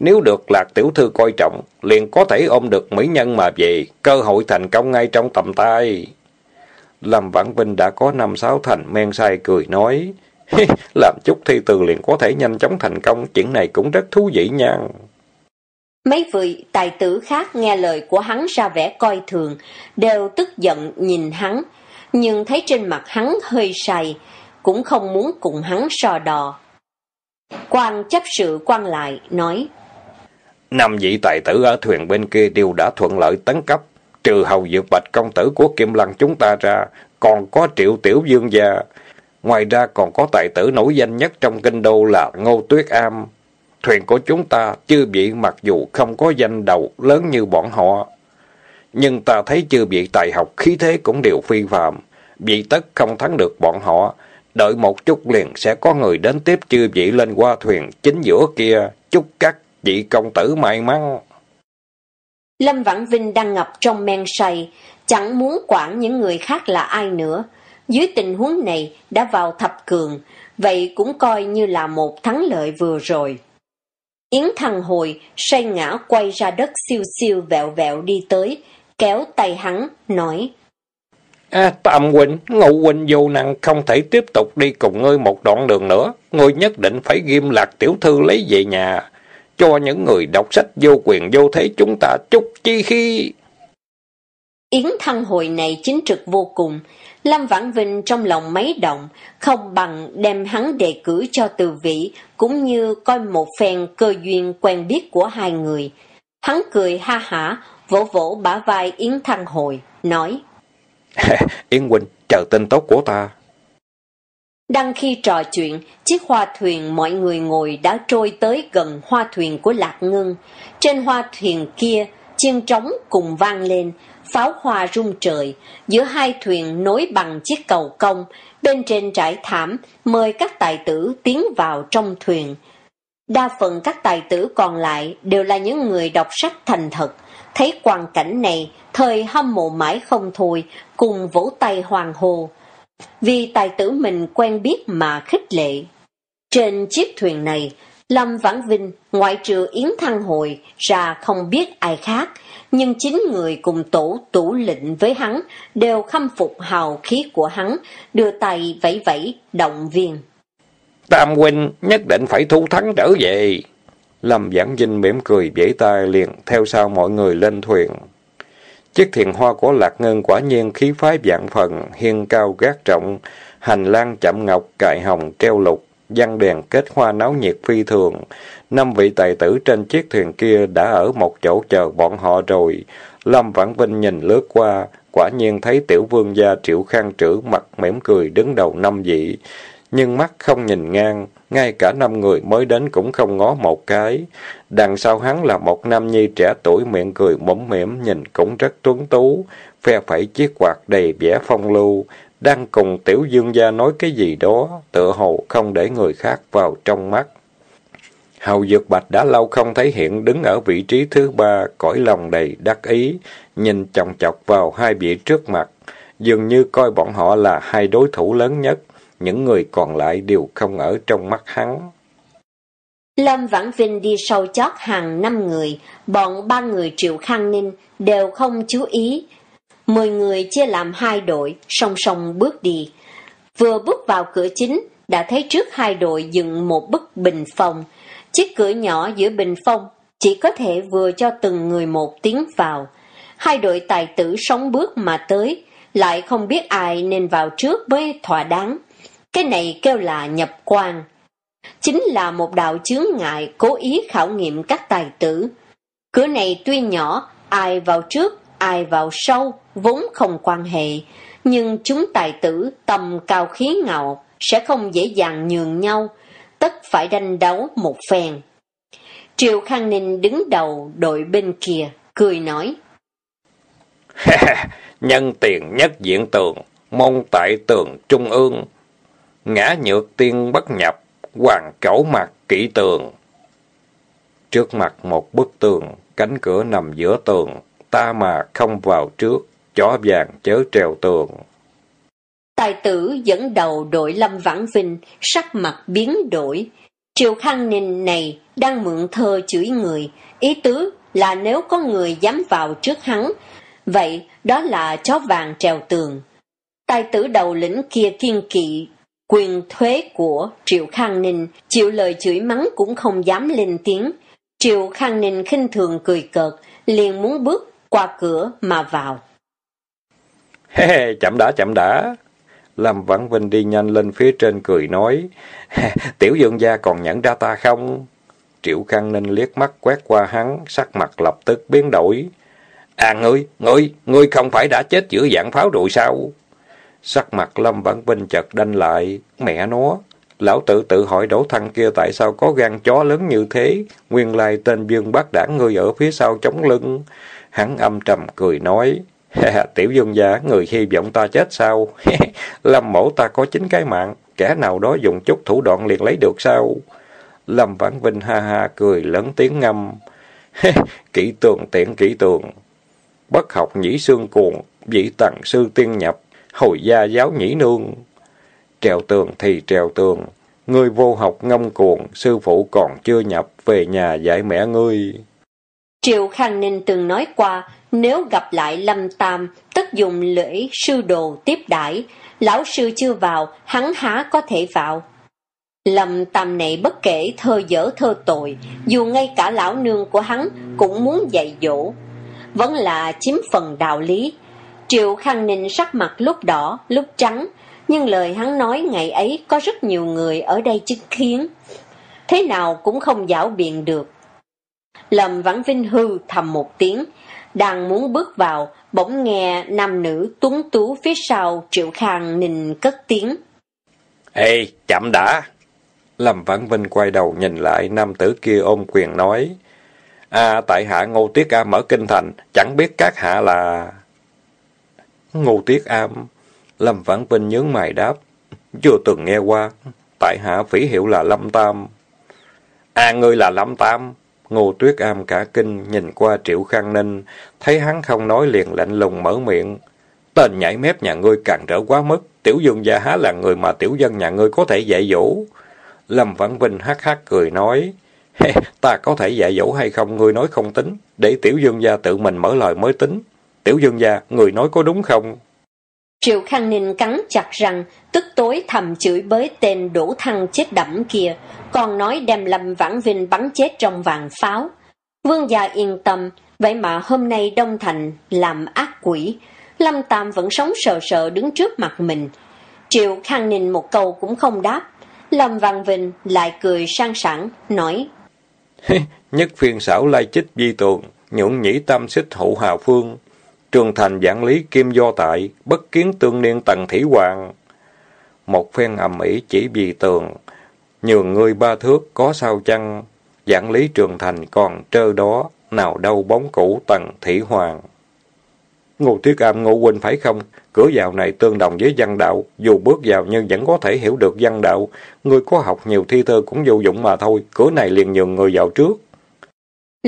Nếu được Lạc Tiểu Thư coi trọng, liền có thể ôm được mỹ nhân mà về, cơ hội thành công ngay trong tầm tay. Lâm Vãn Vinh đã có năm sáu thành men sai cười nói, làm chút thi từ liền có thể nhanh chóng thành công, chuyện này cũng rất thú vị nha. Mấy vị tài tử khác nghe lời của hắn ra vẻ coi thường, đều tức giận nhìn hắn, nhưng thấy trên mặt hắn hơi say, cũng không muốn cùng hắn so đò. Quan chấp sự quan lại, nói Năm vị tài tử ở thuyền bên kia đều đã thuận lợi tấn cấp, trừ hầu dược bạch công tử của Kim Lăng chúng ta ra, còn có triệu tiểu dương gia. Ngoài ra còn có tài tử nổi danh nhất trong kinh đô là Ngô Tuyết Am. Thuyền của chúng ta, chư vị mặc dù không có danh đầu lớn như bọn họ, nhưng ta thấy chư vị tài học khí thế cũng đều phi phạm. Vị tất không thắng được bọn họ, đợi một chút liền sẽ có người đến tiếp chư vị lên qua thuyền chính giữa kia, chúc các vị công tử may mắn. Lâm Vãn Vinh đang ngập trong men say, chẳng muốn quản những người khác là ai nữa. Dưới tình huống này đã vào thập cường, vậy cũng coi như là một thắng lợi vừa rồi. Yến thằng hồi, say ngã quay ra đất siêu siêu vẹo vẹo đi tới, kéo tay hắn, nói. À, Tam Huynh, Ngụ Huynh vô năng không thể tiếp tục đi cùng ngươi một đoạn đường nữa. Ngươi nhất định phải ghim lạc tiểu thư lấy về nhà. Cho những người đọc sách vô quyền vô thế chúng ta chút chi khi... Yến thăng hồi này chính trực vô cùng. Lâm Vãn Vinh trong lòng mấy động, không bằng đem hắn đề cử cho từ vị, cũng như coi một phen cơ duyên quen biết của hai người. Hắn cười ha hả, vỗ vỗ bả vai Yến thăng hồi, nói. Yến Huynh, chờ tin tốt của ta. Đang khi trò chuyện, chiếc hoa thuyền mọi người ngồi đã trôi tới gần hoa thuyền của Lạc Ngân. Trên hoa thuyền kia, chiên trống cùng vang lên, pháo hoa rung trời. Giữa hai thuyền nối bằng chiếc cầu công, bên trên trải thảm, mời các tài tử tiến vào trong thuyền. Đa phần các tài tử còn lại đều là những người đọc sách thành thật. Thấy quang cảnh này, thời hâm mộ mãi không thôi, cùng vỗ tay hoàng hồ. Vì tài tử mình quen biết mà khích lệ. Trên chiếc thuyền này, Lâm Vãn Vinh, ngoại trừ Yến Thăng Hội, ra không biết ai khác, nhưng chính người cùng tổ tủ lệnh với hắn đều khâm phục hào khí của hắn, đưa tay vẫy vẫy, động viên. Tam huynh nhất định phải thu thắng trở về. Lâm Giảng Vinh mỉm cười vẫy tay liền theo sau mọi người lên thuyền. Chiếc thiền hoa của Lạc Ngân quả nhiên khí phái vạn phần, hiên cao gác trọng, hành lang chạm ngọc, cài hồng, treo lục, văn đèn kết hoa náo nhiệt phi thường. Năm vị tài tử trên chiếc thuyền kia đã ở một chỗ chờ bọn họ rồi. Lâm Vãn Vinh nhìn lướt qua, quả nhiên thấy tiểu vương gia triệu khang trữ mặt mỉm cười đứng đầu năm vị. Nhưng mắt không nhìn ngang, ngay cả năm người mới đến cũng không ngó một cái. Đằng sau hắn là một nam nhi trẻ tuổi miệng cười mõm mỉm, nhìn cũng rất tuấn tú, phe phẩy chiếc quạt đầy vẻ phong lưu, đang cùng tiểu dương gia nói cái gì đó, tựa hồ không để người khác vào trong mắt. Hầu Dược Bạch đã lâu không thấy hiện đứng ở vị trí thứ ba, cõi lòng đầy đắc ý, nhìn chòng chọc vào hai vị trước mặt, dường như coi bọn họ là hai đối thủ lớn nhất, những người còn lại đều không ở trong mắt hắn. Lâm Vãn Vinh đi sau chót hàng năm người, bọn ba người Triệu Khang Ninh đều không chú ý. Mười người chia làm hai đội, song song bước đi. Vừa bước vào cửa chính, đã thấy trước hai đội dựng một bức bình phong. Chiếc cửa nhỏ giữa bình phong chỉ có thể vừa cho từng người một tiến vào. Hai đội tài tử sống bước mà tới, lại không biết ai nên vào trước mới thỏa đáng. Cái này kêu là nhập quan. Chính là một đạo chướng ngại cố ý khảo nghiệm các tài tử. Cửa này tuy nhỏ, ai vào trước, ai vào sau, vốn không quan hệ. Nhưng chúng tài tử tầm cao khí ngạo sẽ không dễ dàng nhường nhau, tất phải đánh đấu một phen. Triệu Khang Ninh đứng đầu đội bên kia, cười nói. Nhân tiền nhất diện tường, mong tại tường trung ương, ngã nhược tiên bất nhập, hoàng cẩu mặt kỹ tường. Trước mặt một bức tường, cánh cửa nằm giữa tường, ta mà không vào trước, chó vàng chớ trèo tường. Tài tử dẫn đầu đội Lâm Vãn Vinh, sắc mặt biến đổi. Triệu Khang Ninh này đang mượn thơ chửi người, ý tứ là nếu có người dám vào trước hắn, vậy đó là chó vàng trèo tường. Tài tử đầu lĩnh kia kiên kỵ quyền thuế của Triệu Khang Ninh, chịu lời chửi mắng cũng không dám lên tiếng. Triệu Khang Ninh khinh thường cười cợt, liền muốn bước qua cửa mà vào. He, chậm đã, chậm đã. Lâm Vãn Vinh đi nhanh lên phía trên cười nói, tiểu dương gia còn nhận ra ta không? Triệu Khang Ninh liếc mắt quét qua hắn, sắc mặt lập tức biến đổi. À ngươi, ngươi, ngươi không phải đã chết giữa dạng pháo rồi sao? Sắc mặt Lâm Vãn Vinh chợt đanh lại, mẹ nó. Lão tự tự hỏi đổ thăng kia tại sao có gan chó lớn như thế, nguyên lai tên Dương bác đảng ngươi ở phía sau chống lưng. Hắn âm trầm cười nói, tiểu dương giả người hy vọng ta chết sao? Lâm mổ ta có chính cái mạng, kẻ nào đó dùng chút thủ đoạn liền lấy được sao? Lâm Vãn Vinh ha ha cười lớn tiếng ngâm. kỹ tường tiện kỹ tường. Bất học nhĩ xương cuồng, vị tầng sư tiên nhập, hồi gia giáo nhĩ nương. Trèo tường thì trèo tường, ngươi vô học ngông cuồng, sư phụ còn chưa nhập, về nhà dạy mẹ ngươi. Triệu Khang Ninh từng nói qua, nếu gặp lại Lâm Tam, tất dùng lễ sư đồ tiếp đãi lão sư chưa vào, hắn há có thể vào. Lâm Tam này bất kể thơ dở thơ tội, dù ngay cả lão nương của hắn cũng muốn dạy dỗ. Vẫn là chiếm phần đạo lý. Triệu Khang Ninh sắc mặt lúc đỏ, lúc trắng, nhưng lời hắn nói ngày ấy có rất nhiều người ở đây chứng kiến. Thế nào cũng không giảo biện được. Lâm Vãn Vinh hư thầm một tiếng, đang muốn bước vào, bỗng nghe nam nữ tuấn tú phía sau Triệu Khang nình cất tiếng. Ê, chậm đã! Lâm Vãn Vinh quay đầu nhìn lại nam tử kia ôm quyền nói. À, tại hạ Ngô Tiết Am ở Kinh Thành, chẳng biết các hạ là... Ngô Tiết Am... Lâm Vãn Vinh nhướng mày đáp. Chưa từng nghe qua, tại hạ phỉ hiệu là Lâm Tam. À, ngươi là Lâm Tam? Ngô Tuyết Am cả kinh nhìn qua Triệu Khang Ninh, thấy hắn không nói liền lạnh lùng mở miệng. Tên nhảy mép nhà ngươi càng trở quá mức, tiểu dương gia há là người mà tiểu dân nhà ngươi có thể dạy dỗ. Lâm Vãn Vinh hắc hắc cười nói, ta có thể dạy dỗ hay không ngươi nói không tính, để tiểu dương gia tự mình mở lời mới tính. Tiểu dương gia, người nói có đúng không? Triệu Khang Ninh cắn chặt răng, tức tối thầm chửi bới tên đổ thăng chết đẫm kia, còn nói đem Lâm Vãn Vinh bắn chết trong vàng pháo. Vương gia yên tâm, vậy mà hôm nay Đông Thành làm ác quỷ, Lâm Tam vẫn sống sợ sợ đứng trước mặt mình. Triệu Khang Ninh một câu cũng không đáp, Lâm Văn Vinh lại cười sang sảng, nói Nhất phiên xảo lai chích di tường, nhũng nhĩ tâm xích hậu hào phương, trường thành giảng lý kim do tại, bất kiến tương niên tầng thủy hoàng. Một phen ầm ĩ chỉ vì tường, nhường ngươi ba thước có sao chăng, giảng lý trường thành còn trơ đó, nào đâu bóng cũ tầng thủy hoàng. Ngô Tuyết Am Ngô Huynh phải không? Cửa vào này tương đồng với văn đạo, dù bước vào nhưng vẫn có thể hiểu được văn đạo. người có học nhiều thi thơ cũng vô dụng mà thôi, cửa này liền nhường người vào trước.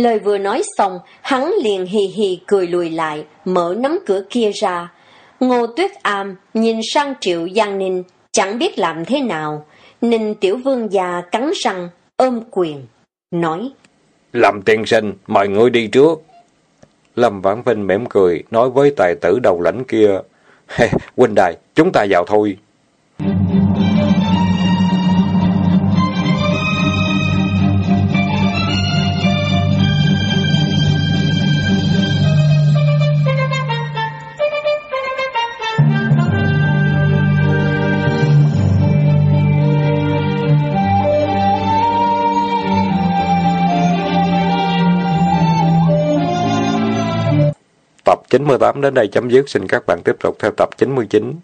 Lời vừa nói xong, hắn liền hì hì cười lùi lại, mở nắm cửa kia ra. Ngô Tuyết Am nhìn sang Triệu Giang Ninh, chẳng biết làm thế nào. Ninh Tiểu Vương già cắn răng, ôm quyền, nói. Làm tiền sinh, mời ngươi đi trước. Lâm Vãn Vinh mỉm cười, nói với tài tử đầu lãnh kia. huynh đài, chúng ta vào thôi. 98 đến đây chấm dứt. Xin các bạn tiếp tục theo tập 99.